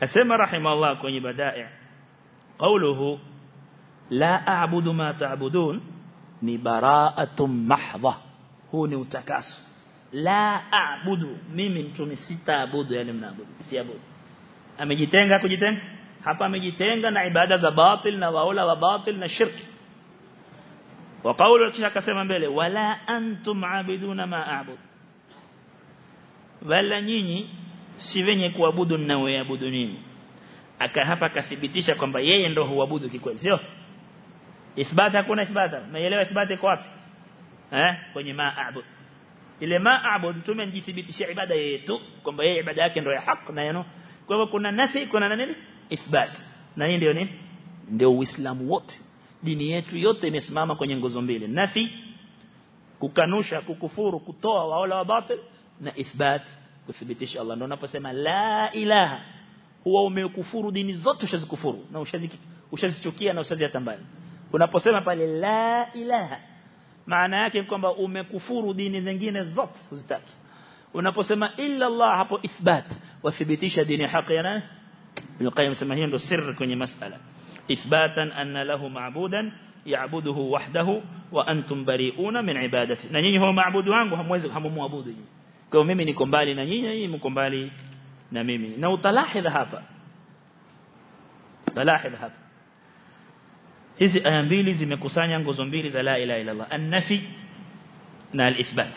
asema rahimahullah kwenye badai qawluhu la a'budu ma ta'budun ni bara'atun mahdha huu ni utakaso la a'budu mimi mtume sitaabudu yale mnaabudu siabudu amejitenga kujitenga hapa amejitenga na ibada za batil na waola wa batil na shirki wa kaulu kisha akasema mbele wala antum aabiduna ma a'bud wala nyinyi si wenye kuabudu ninaoabudu nini? Akahapa kathibitisha kwamba yeye ndo huabudu kikweli sio? Ithbata hakuna ithbata? Naelewa ithbata iko wapi? Eh kwenye ma a'bud. Ile ma a'bud mtume njithibitishia ibada yeye tu kwamba yeye ibada yake ndio ya haki na yano kwa hivyo kuna nafi kuna nini? Ithbat na hii ndio nini? Ndio uislamu wote. Dini yetu yote imesimama kwenye nguzo mbili. Nafi kukanusha kukufuru kutoa waola wa batil na ithbat kuthibitisha Allah ndio unaposema la ilaha huwa umekufuru dini zote ushazikufuru na ushazichukia na ushaziatambani unaposema pale la ilaha maana yake kwamba umekufuru dini zingine zote uzitaki unaposema illa Allah hapo ithbat wathibitisha dini haki ya nani Ibn Qayyim sema hiyo ndio siri kwenye masala ithbatan anna lahu ma'budan ya'buduhu wahdahu wa antum bari'una min ibadati na nyinyi huwa maabudu wangu hamwezi hamumwabudu nyinyi kwa mimi niko mbali na nyinyi nyinyi mko mbali na mimi na utalahidha hapa talahidha hapa hizi aya mbili zimekusanya nguzo mbili za la ilaha illa Allah an-nafi na al-ithbat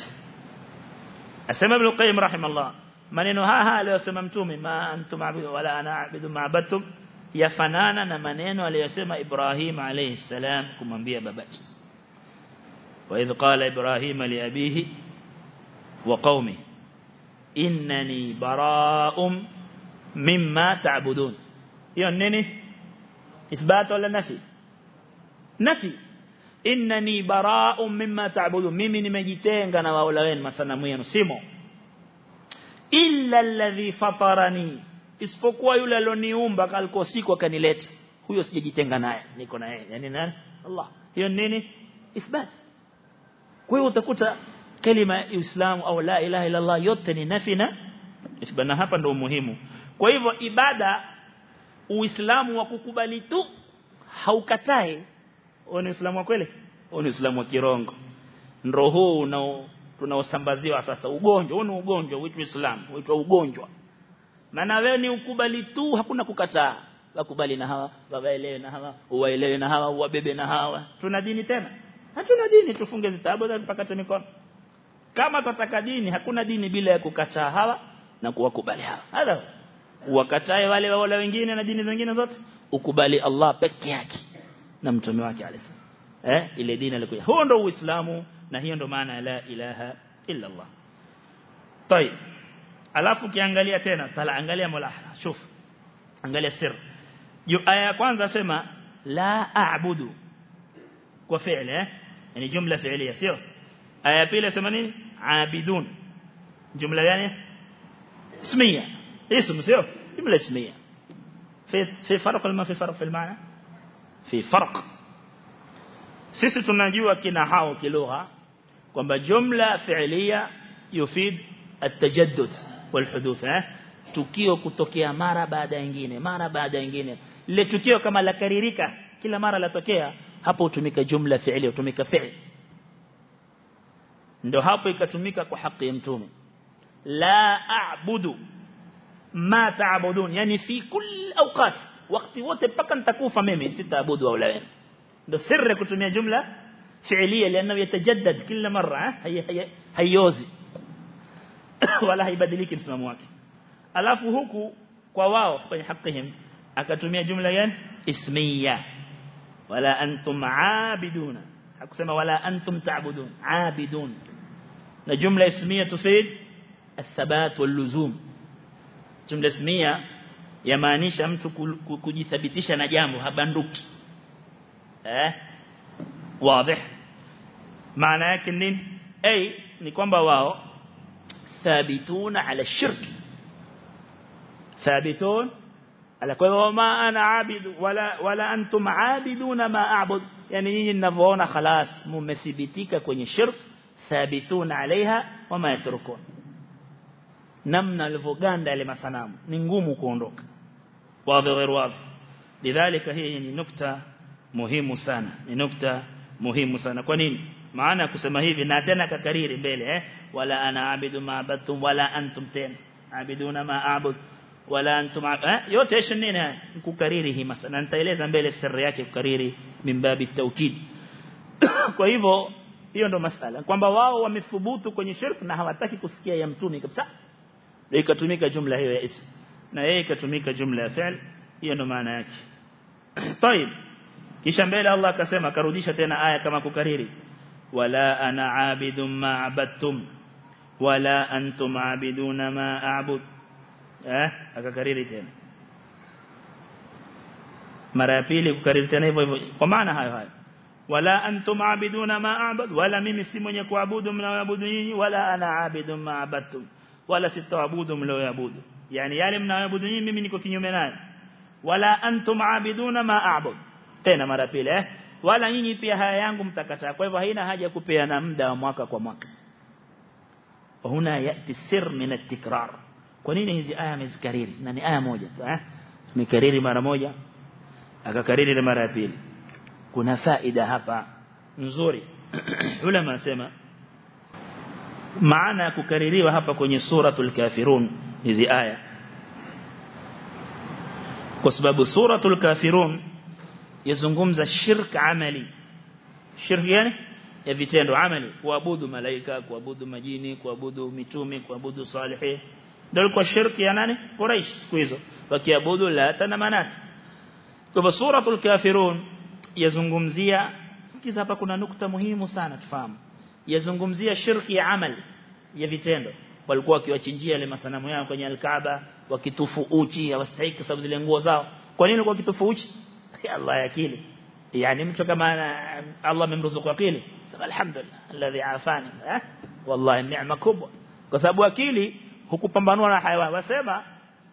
asema ibn qayyim rahimahullah maneno haya aliyosema mtume ma antum abidu wala ana abidu ma'badtum yafanana na maneno aliyosema Ibrahim alayhi salam kumwambia babake wa idh qala Ibrahim li abihi wa qaumi innani bara'um mimma ta'budun hiyo nini ithbat wala nafi nafi innani bara'um mimma ta'budun mimi nimejitenga na waola wenu masanamu yenu simo illa alladhi fatarani isipokuwa yule alioniumba kalikosiku akanileta huyo sijajitenga naye niko na yeye yani nani Allah hiyo nini ithbat kwa hiyo utakuta islam Uislamu au la ilaha illa Allah yote ni nafi na isbana hapa ndio muhimu kwa hivyo ibada Uislamu wa kukubali tu haukatae. Ni Uislamu wa kweli? Ni Uislamu wa kirongo. Ndio huu unao tunaosambaziwa sasa. Ugonjwa huu ni ugonjwa uitwa Uislamu uitwa ugonjwa. Maana wewe ni ukubali tu hakuna kukataa. Wakubali na hawa waelewe na hawa uwaelewe na hawa uwabebe na hawa. Tuna dini tena? Hatuna dini tufunge zitabu na tupakate mikono kama tutataka dini hakuna dini bila ya kukataa hawa na kuwakubali hawa hada uwakatae wale wala wengine na dini zingine zote ukubali Allah peke yake na mtume wake alayhi eh ile dini alikuja huo ndio uislamu na hiyo ndio maana la ilaha illa Allah طيب alafu kiangalia tena tala angalia mulaha shuf angalia sir aya ya kwanza sema la a'budu kwa fi'li eh yani jumla fi'liya sio aya ya pili sema nini Abidun jumla gani اسميه اسم sio jumla اسميه في في فرق ولا ما في فرق في المعنى في فرق sisi tunajua kina hao kilugha kwamba jumla fi'liya yufid التجدد والحدوث eh tukio kutokea mara baada nyingine mara baada nyingine lile tukio kama la karirika kila mara latokea hapo hutumika jumla fi'li hutumika fi'l ndio hapo ikatumika kwa haki ya mtume la a'budu ma ta'budun yani fi kull awqat wakati wote mpaka nitakufa mimi sitaabudu wala wewe ndio sirri kutumia jumla fi'liya لأنه يتجدد kila mara hayozi wala haibadiliki msimamo wake alafu huku kwa wao kwenye hakihim akatumia jumla gani ismiya wala antum aabiduna hakusema wala antum ta'budun aabidun na jumla ismiya tufid الثبات واللزوم jumla ismiya yamaanisha mtu kujithabitisha na jambo habanduki eh wazi maana yake nini ay ni kwamba wao ala shirk thabitun ala kwa hivyo ma ana abidu wala wala antum aabiduna ma a'bud yani nyinyi mnavyoona خلاص mmethibitika kwenye shirk thabituna alaiha wama yatrukun namna alivyoganda yale masanamu ni ngumu kuondoka wazi غير wazi lidhalika hii ni nukta muhimu sana ni nukta muhimu sana kwa nini maana kusema hivi na tena kakariri mbele eh wala ana abidu ma abatum wala antum tena abiduna ma abud wala antum eh yote nini kukariri hii masana nitaeleza mbele siri yake kukariri mimbabi taukid kwa hivyo hiyo ndo masala kwamba wao wamethubutu kwenye shirk na hawataki kusikia ya mtume kabisa ndio ikatumika jumla hiyo ya ism na yeye ikatumika jumla ya fi'l hiyo ndo maana yake طيب kisha mbele Allah akasema karudisha tena aya kama kukariri wala ana abidun ma abadtum wala antum abiduna ma a'bud eh akakariri tena mara ya pili kukariri tena hivyo hivyo kwa maana hayo hayo wala antum abiduna ma a'bud wala mimi si mwenye kuabudu mnaoabudu nyinyi wala ana abidun ma abadtum wala sitaabudu mnaoabudu yani yale mnaoabudu nyinyi mimi niko kinyume naye wala antum abiduna ma a'bud tena mara pili eh wala nyinyi pia haya yangu mtakataa kwa hivyo haina haja kupeana muda wa mwaka kwa mwaka huna yati sir min at-tikrar kwa nini hizi aya amezikariri na ni aya moja tu eh tumekariri mara moja akakariri ile mara ya pili. Kuna faida hapa nzuri. <clears throat> Ulama nasema maana ya kukaririwa hapa kwenye suratul kafirun hizi aya. Kwa sababu suratul kafirun yazungumza shirk amali. Shirk yani? Ya vitendo amali. Kuabudu malaika kuabudu majini kuabudu mitume kuabudu salihi ndio kwa shirki ya nani? Quraish siku hizo. Wakiabudu Lata na Manat kwa suratul kafirun yazungumzia kiza hapa kuna nukta muhimu sana tufahamu yazungumzia shirki ya amal ya vitendo walikuwa wakiwachinjia ile masanamu yao kwenye al-Kaaba wakitufu uchi hawastahili sababu zile nguo zao kwa nini kwa kitufu uchi Allah akili yani mtu kama Allah amemruzuku akili sema alhamdulillah alladhi afani eh wallahi neema kubwa kwa sababu akili hukupambanua na hayawani wasema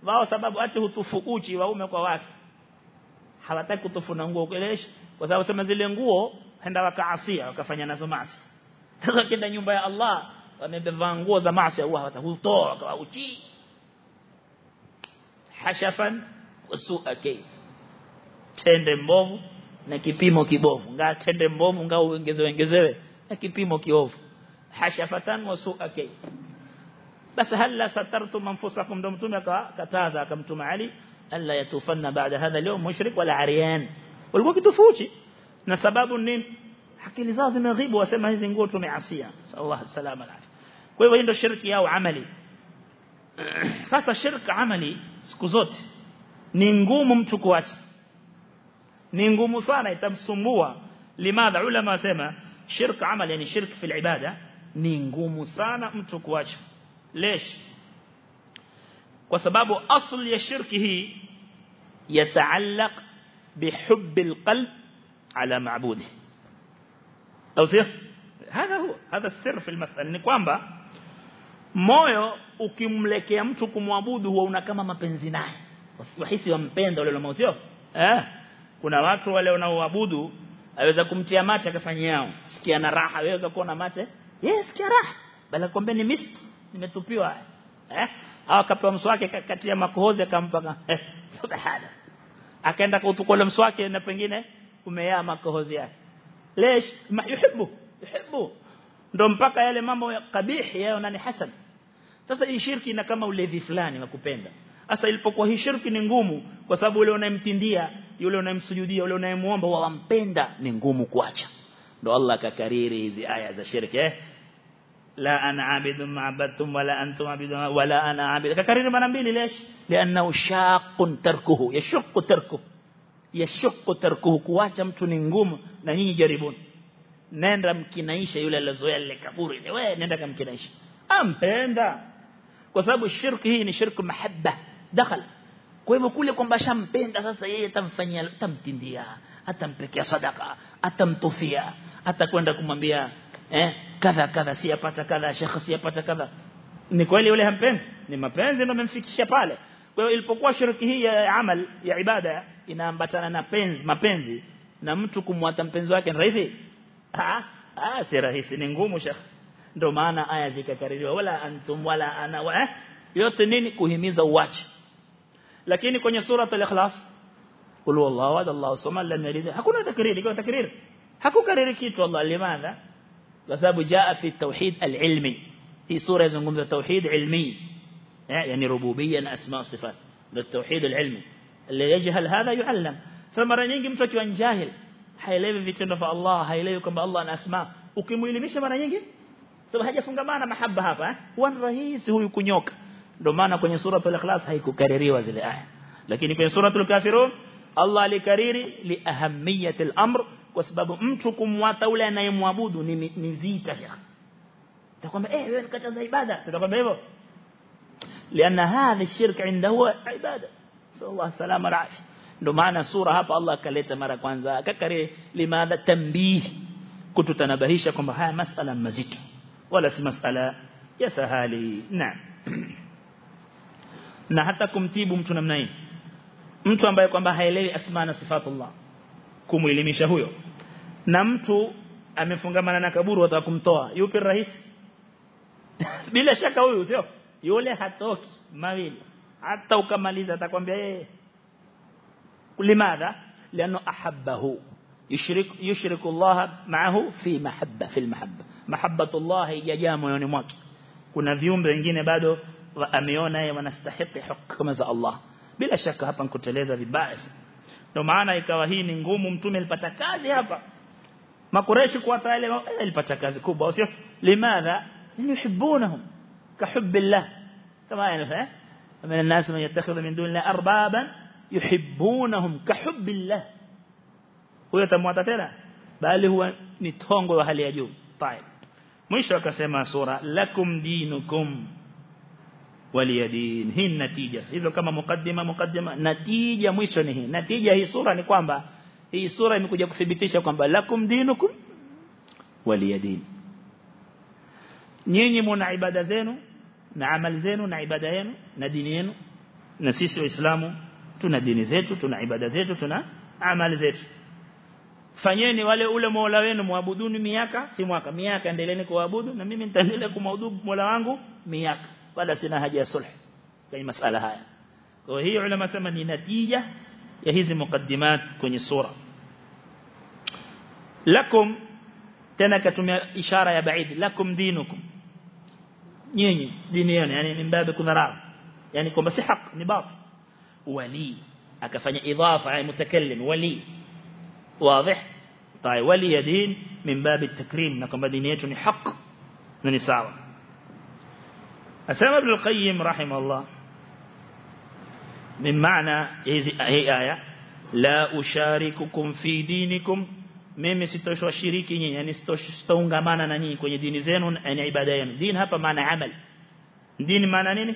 wao sababu ati hutufu uchi waume kwa wake hawataki kutufuna nguo kuelesha kwa sababu sema zile nguo henda wakaasia wakafanya nazo maasi. <laughs> Sasa kenda nyumba ya Allah wamebeba nguo za maasi au hawatakutoa kwa uchi. Hashafan wasu'a kay. Tende mbovu na kipimo kibovu. Nga tende mbovu nga uongezewe ongezewe na kipimo kiovu. Hashafatan wasu'a kay. Basi halla satartum anfusakum. Ndo mtume akakataza akamtuma Ali ألا يتوفن بعد هذا اليوم مشرك ولا عريان. والوقت فوجي نسباب النين حكي لذات مغيب وسمى هذه نقول معصية. صلى الله السلام عليه كوي وين الشرك يا وعملي؟ ساسا شرك عملي سكوزوت. نينغوم تكوات نينغوم سانا يتمسموا لماذا علماء سمى شرك عمل يعني شرك في العبادة. نينغوم سانا تكوات ليش؟ Kwa sababu asli ya shirki hii yataallaq bihub alqalb ala ma'budi au sio هذا هو هذا السر في المسألة ni kwamba moyo ukimlekea mtu kumwabudu huwa una kama mapenzi naye wahisi wampenda wale wale sio eh kuna watu wale wanaoabudu aweza kumtia mate akafanyia yao sikia na raha aweza kuona mate yes sikia raha bali kwambia ni miski nimetupiwa eh au akapewa mswaki kati ya makohozi akampa eh subhana. Akaenda kutukula mswaki na pengine umeyaa makohozi yake. Lesh yuhibbu yuhibbu. Ndo mpaka yale mambo ya kabihi yao nani hasan. Sasa hii shirki ina kama ulevi fulani na kupenda. Sasa ilipokuwa hii shirki ni ngumu kwa sababu yule unayemtindia yule unayemsujudia yule unayemuomba wampenda ni ngumu kuacha. Ndo Allah akakariri hizi aya za shirki eh la ana abidun ma abadtum wala antum abidun wala ana abid kakariri mara mbili lesh lianna shaqqun tarkuhu yashqu tarkuhu yashqu tarkuhu kuacha mtu ni ngumu na nyinyi jaribuni nenda mkinaisha yule alizoea ile kaburi wewe nenda kamkinaisha ampenda kwa sababu shirki hii ni shirku mahabba dakhal kwa hivyo kule kwamba shampenda sasa yeye atamfanyia tamtindia atampekea sadaka atamtufia atakwenda kumwambia eh kadha kadha siyapata kadha shekhi siyapata kadha ni kweli yule hampendi ni mapenzi ndio memfikisha pale kwa hiyo ilipokuwa shirki hii ya amal ya ibada inaambatana na penzi mapenzi na mtu kumwata mpenzi wake ni rahisi ah ah si rahisi ni ngumu shekhi ndio maana aya zikakaririwa wala antum wala ana wa eh? yote nini kuhimiza uache lakini kwenye sura al-ikhlas qul huwallahu ahad Allahu samad lam yalid hakuna takriri kwa takriri hakukariri kitu Allah limadha fi tauhid al-ilmi hii sura yazungumza tauhid ilmi yani rububiyya na asma sifat ndio tauhid al-ilmi اللي يجهل هذا يعلم فمره nyingi mtu akiwa jahil haelewi vitendo vya Allah haelewi kwamba Allah ana asma ukimuelimisha mara nyingi sababu hajafungamana mahaba hapa eh wan rahisi huyu kunyoka ndio maana kwenye sura al-ikhlas haikukaririwa zile aya lakini kwenye sura al-kafirun Allah alikariri li ahamiyati al-amr kwa sababu mtu kumwata ule anayemwabudu ni ni shekhi takwambia eh wewe nikataza ibada sitakwambia hivyo لأن هذا الشرك عنده عباده صلى الله سلام العافيه ndio maana sura hapa Allah akaleta mara kwanza akakariri limadha tanbih kututanabahisha kwamba haya masala mazito wala si masala ya sahali naam na hata kumtibu mtu namna hii mtu ambaye kwamba haelewi asma na sifatullah kumuelimisha huyo na mtu amefungamana na kaburi wataka kumtoa yupi rahisi bila shaka huyu sio yule hatoki mawili hata ukamaliza atakwambia yeye limadha لأنه احبه يشرك يشرك الله معه في محبه في المحبه محبه الله yajaa moyoni mwake kuna viumbe wengine bado ameona yeye wanastahili hukumu za Allah bila shaka hapa nikuteleza vibaya ndio maana ikawa hii ni ngumu mtume alipata kazi hapa makureshi kwa pale alipata kazi kubwa sio limadha yuhibbunahum kahubbillah kama yana من الناس من يتخذ من دون الله اربابا يحبونهم كحب الله huyo tamwata tena bali huwa ni tongo juu طيب mwisho akasema sura lakum dinukum waliyadin hii natija. Hizo kama mukaddima mukaddima natija mwisho ni hii. Natija hii sura ni kwamba hii sura imekuja kuthibitisha kwamba lakum dinukum waliyadin nyinyi mna ibada zenu na amali zenu na ibada yenu na dini yenu na sisi waislamu tuna dini zetu tuna ibada zetu tuna amali zetu. Fanyeni wale ule Mola wenu muabuduni miaka si mwaka. Miaka endeleeni kuabudu na mimi nitaendelea kumwabudu Mola wangu miaka wala sina haja ya sulh kwenye masala haya kwa hiyo ulama sema ni natija ya hizi mukaddimat kwenye sura lakum tena katumia ishara ya baid lakum dinukum nyinyi dini yenu yani ni mbabe kudharau yani kwamba si haki ni batil wali akafanya idhafa ya mutakallim wali واضح طيب ولي دين من باب التكريم نكم دينيته ni haq na ni sawa asema ibn al-qayyim rahimahullah من معنى هي آية لا أشارككم في دينكم mimi sitoshiriki nyinyi yani sitoungamana na nyinyi kwenye dini zenu na ibada yenu dini hapa maana amal dini maana nini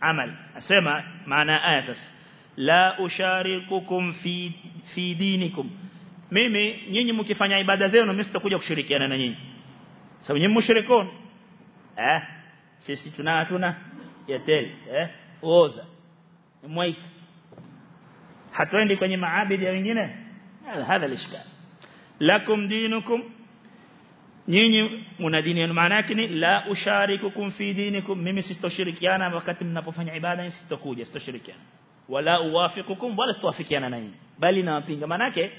amal asema maana aya sasa la usharikukum fi fi dinikum mimi nyinyi mkifanya ibada zenu mimi sitakuja kushirikiana na nyinyi sababu nyinyi mushrikon eh sisi tuna hatuna yatel eh oza mwaiki hatuendi kwenye maabidi ya wengine hadha alishkal lakum dinukum nyinyi mna dini yenu maana yake ni la usharikukum fi dinikum mimi sitoshirikiana wakati mnapofanya ibada sitokuja sitoshirikiana wala uwafiqukum wala sitowafikiana na nyinyi bali nawapinga maana yake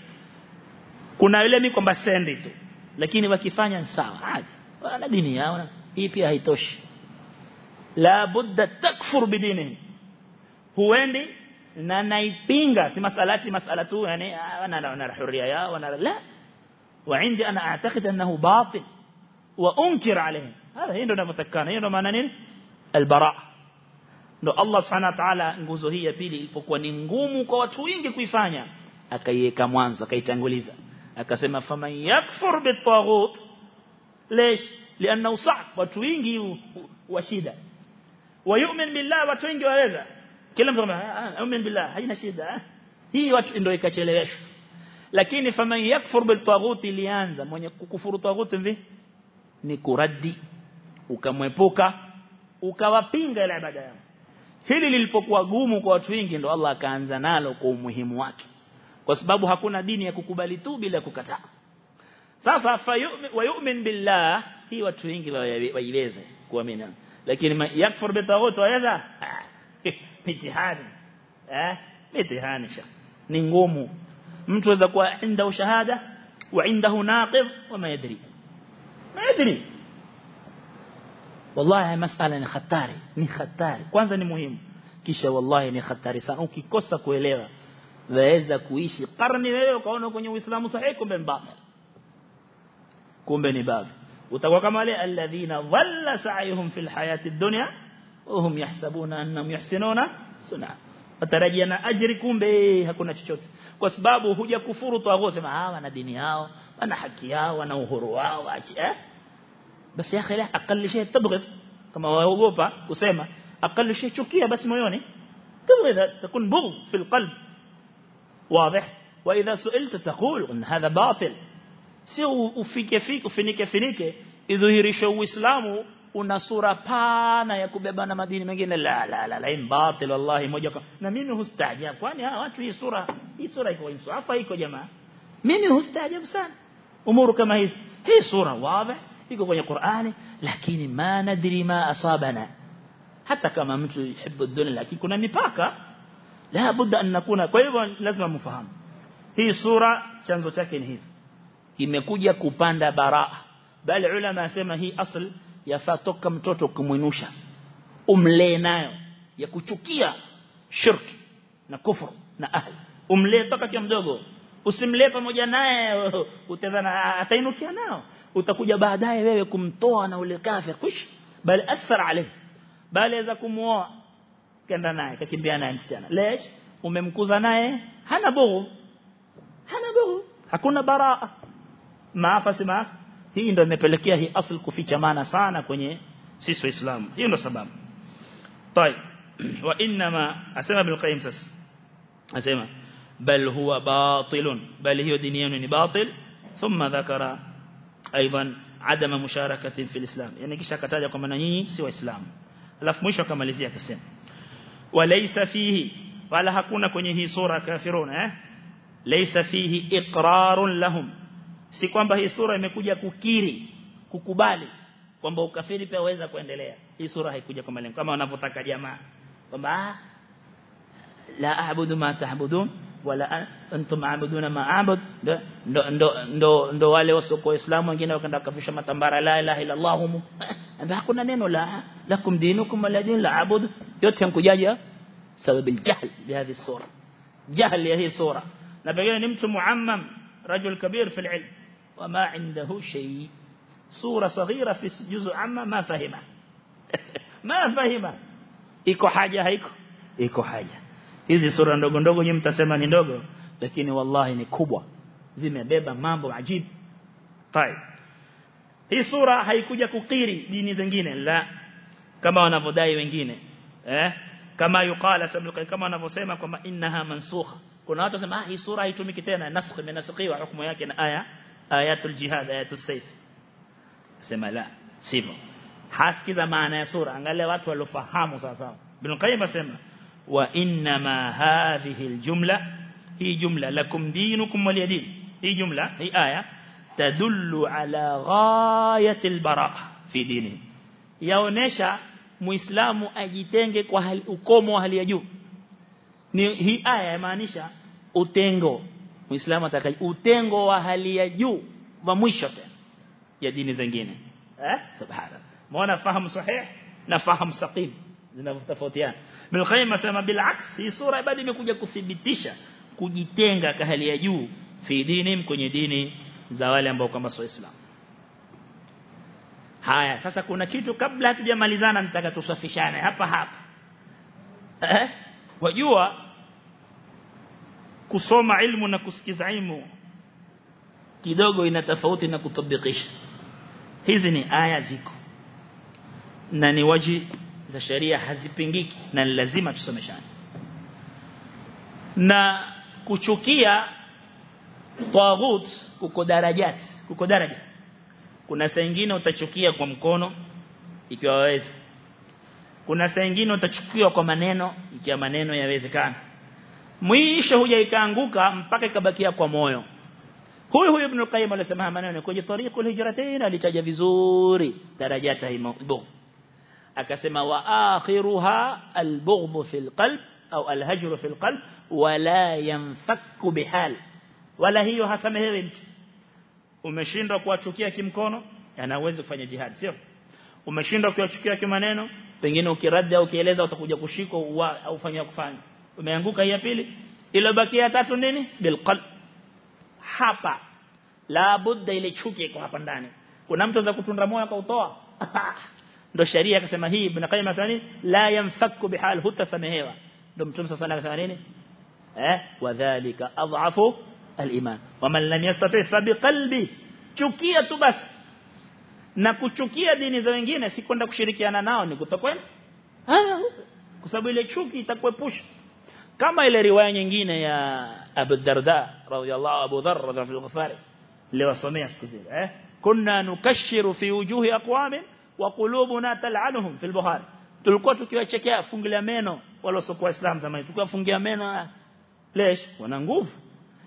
kuna yule mimi kwamba sendi tu lakini wakifanya sawa hadi wana dini yao hii pia haitoshi la budda takfur bidinihi huendi na naipinga si masalati masala tu yani wana wana huria yao wana la وعندي أنا أعتقد أنه باطل وأنكر عليهم hapa hii ndio inavyotakana hiyo ndio maana nini albara ndio Allah subhanahu wa ta'ala nguzo hii ya pili ilipokuwa ni ngumu kwa watu wengi kuifanya akaiweka mwanzo akaitanguliza akasema faman yakfur bitaghut ليش لأنه صعب watu wengi wa shida wayumin billah watu wengi waweza. Kila mtu aamini billah haina shida. Hii watu ndio ikacheleweshwa. Lakini faman yakfur bil taghut ilianza. Mwenye kukufuru taghut mvi? Ni kuradi ukamwepuka. Ukawapinga ile ibada yao. Hili lilipokuwa gumu kwa watu wengi ndio Allah akaanza nalo kwa umuhimu wake. Kwa sababu hakuna dini ya kukubali tu bila kukataa. Sasa wayumin billah hii watu wengi waiweze kuamini lakini yakfur bitaghut waweza mitihani eh mitihani ni ngumu mtu aweza kuwa inda shahada wa indahu naqid wa ma yadri ma yadri wallahi masala ni hatari ni hatari kwanza ni muhimu kisha wallahi ni hatari sana ukikosa kuelewa waweza kuishi karni wewe ukaona kwenye uislamu sahihi kumbe mbaya kumbe ni baadhi وتقوى كما الذين ظل سعيهم في الحياة الدنيا وهم يحسبون أنهم يحسنون سنع وترجينا أجركم كمبي كنا تشوت وسبابه هجا كفور طاغو سمع وأنا ديني هاو وأنا حكيا وأنا وهرو هاو إيه. بس يا أخي لا أقل شيء تبغض. كما هو غوبا أسيما أقل شيء شكية بس ميوني. تبغض تكون بغض في القلب. واضح؟ وإذا سئلت تقول إن هذا باطل. Sio ufike fike ufinike finike idhihirishe uislamu una sura pana ya kubeba na madini mengine la la la la batil wallahi moja kwa na mimi hustaajab kwani hawa watu hii sura hii sura iko insafa iko jamaa mimi hustaajab sana umuru kama hizi hii sura wazi iko kwenye Qur'ani lakini ma nadri ma asabana hata kama mtu yuhibbu dunia lakini kuna mipaka la budda an nakuna kwa hivyo lazima mfahamu hii sura chanzo chake ni hivi imekuja kupanda baraa bali ulama asema hii asl yafaa toka mtoto kumwinusha umlee nayo ya kuchukia shirki na kufuru na ahli umlee toka kiwa mdogo usimlee pamoja naye utadhana atainukia nao utakuja baadaye wewe kumtoa na ule kafir kush bali athara alayhi bali aweza kumuoa kenda naye kakimbia naye msichana lesh umemkuza naye hana bughu hana bughu hakuna baraa maafa si maafa hii ndio imepelekea hii asl kuficha maana sana kwenye sisi waislamu hiyo ndio sababu طيب وانما اسمع ابن القيم sasa asema bal huwa batil bal hiyo dini yenu ni batil thumma dhakara aidan adama musharakatin fil islam yani kisha akataja kwamba nyinyi si waislamu alafu mwisho akamalizia akasema walaysa fihi wala hakuna kwenye hii sura kafiruna eh laysa fihi iqrarun lahum si kwamba hii sura imekuja kukiri kukubali kwamba ukafiri pia waweza kuendelea hii sura haikuja kwa malengo kama wanavyotaka jamaa kwamba la aabudu ma taabudun wala antum aabuduna ma aabud ndo ndo ndo ndo wale wasoko waislamu wengine wakaenda kafisha matambara la ilaha illa allah amba hakuna neno la lakum dinukum alladhin la aabud yote yankujaja sababu aljahl bihadhi sura jahl ya hii sura na pengine ni mtu muammam رجل كبير في العلم وما عنده شيء سورة صغيرة في جزء عامة ما فهمه ما فهمه iko haja haiko iko haja hizi sura ndogo ndogo nyinyi mtasema ni ndogo lakini wallahi ni kubwa zimebeba mambo ajabu طيب hii sura haikuja kukiri dini zingine la kama wanavodai wengine eh kama sababu kama wanavyosema kwamba innaha mansukha kuna watu wasema ah hii sura haitumiki tena nasakh imenasakhiwa hukumu yake na aya آيات الجهاد آيات السيف. سيما لا سيما حاسك ذا معنى سورة أنقال لأوات والفهام صاصاو بن القيمة سيما وإنما هذه الجملة هي جملة لكم دينكم واليدين. هي جملة هي آية تدل على غاية البراءة في دينه. يونيشا مسلم أجتنك وكم وهل يجو. هي آية معنى utengo muislamu atakaye utengo wa hali ya juu wa mwisho tena ya dini zingine. Eh? Subhana muona fahamu sahih na fahamu saqim. Zinavyotofautiana. Bil qayyim asema bil aks hii sura ibadi imekuja kuthibitisha kujitenga kwa hali ya juu fi dini kwenye dini za wale ambao kama sio islam. Haya sasa kuna kitu kabla hatujamalizana nitaka tusafishane hapa hapa. Eh? Wajua kusoma ilmu na kusikiza ilmu kidogo ina tofauti na kutabikisha. Hizi ni aya ziko na ni waji za sheria hazipingiki na lazima tusomeshane. Na kuchukia tawagut kuko darajat kuko daraja. Kuna saa nyingine utachukia kwa mkono ikiwa waweza kuna saa nyingine utachukiwa kwa maneno ikiwa maneno yawezekana mwisho huja ikaanguka mpaka ikabakia kwa moyo. Huyu huyu ibn qayyim alisema maneno kwenye tariqul hijratain alitaja vizuri darajata hiyo akasema wa akhiruha albughd fil qalb au alhajru fil qalb wala yanfakku bihal. Wala hiyo hasamehewi mtu. Umeshindwa kuwachukia kimkono anaweza kufanya jihad sio? Umeshindwa kuwachukia kimaneno pengine ukiradi au ukieleza utakuja kushikwa au ufanya kufanya umeanguka ya pili ile bakia tatu nini bilqalb hapa la budda ile chuki iko hapa ndani kuna mtu za kutunda moyo akautoa ndo sharia akasema hii ibn qayyim asani la yanfakku bihal hutasamehewa ndo mtume sasa anasema nini eh wadhālika adhafu al-iman waman lam yastati fa biqalbi chukia tu basi na kuchukia dini za wengine si kwenda kushirikiana nao ni kutokwenda kwa sababu ile chuki itakuepusha kama ile riwaya nyingine ya Abu Darda radhiyallahu Abu Dharr radhiyallahu Ghafari leo somea siku zile eh kunna nukashiru fi wujuhi aqwamin wa qulubuna tal'anuhum fil Bukhari tulikuwa tukiwachekea fungilia meno kwa Islam zamani tulikuwa fungia meno lesh wana nguvu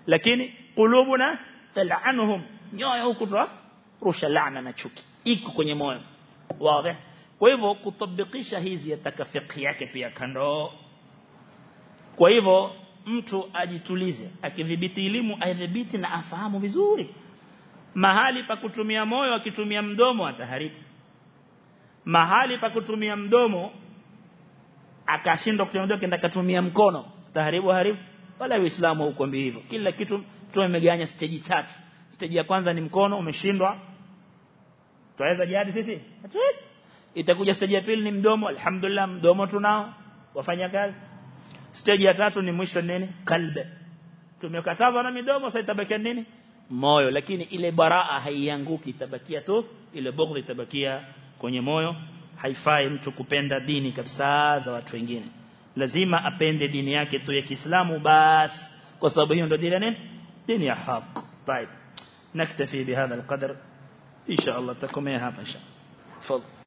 lakini qulubuna tal'anuhum nyoyo huku tu rusha laana na chuki iko kwenye moyo wazi kwa hivyo kutabikisha hizi yataka fiqh yake pia kando kwa hivyo mtu ajitulize akidhibiti elimu aidhibiti na afahamu vizuri. Mahali pa kutumia moyo akitumia mdomo ataharibu. Mahali pa kutumia mdomo akashindwa kutumia kenda katumia mkono taharibu haribu. Wala uislamu haukwambi hivyo. Kila kitu tumeganya stage tatu. Stage ya kwanza ni mkono umeshindwa. Tuweza jihadi sisi? Hatuwezi. Itakuja stage ya pili ni mdomo. Alhamdulillah mdomo tunao. Wafanya kazi stage ya tatu ni mwisho nini kalbe tumekatazwa na midomo sasa itabakia nini moyo lakini ile baraa haianguki itabakia tu ile bughdhi itabakia kwenye moyo haifai mtu kupenda dini kabisa za watu wengine lazima apende dini yake tu ya Kiislamu basi kwa sababu hiyo ndio dini nini dini ya haki طيب نكتفي بهذا القدر إن شاء الله تكمل هذا إن شاء الله تفضل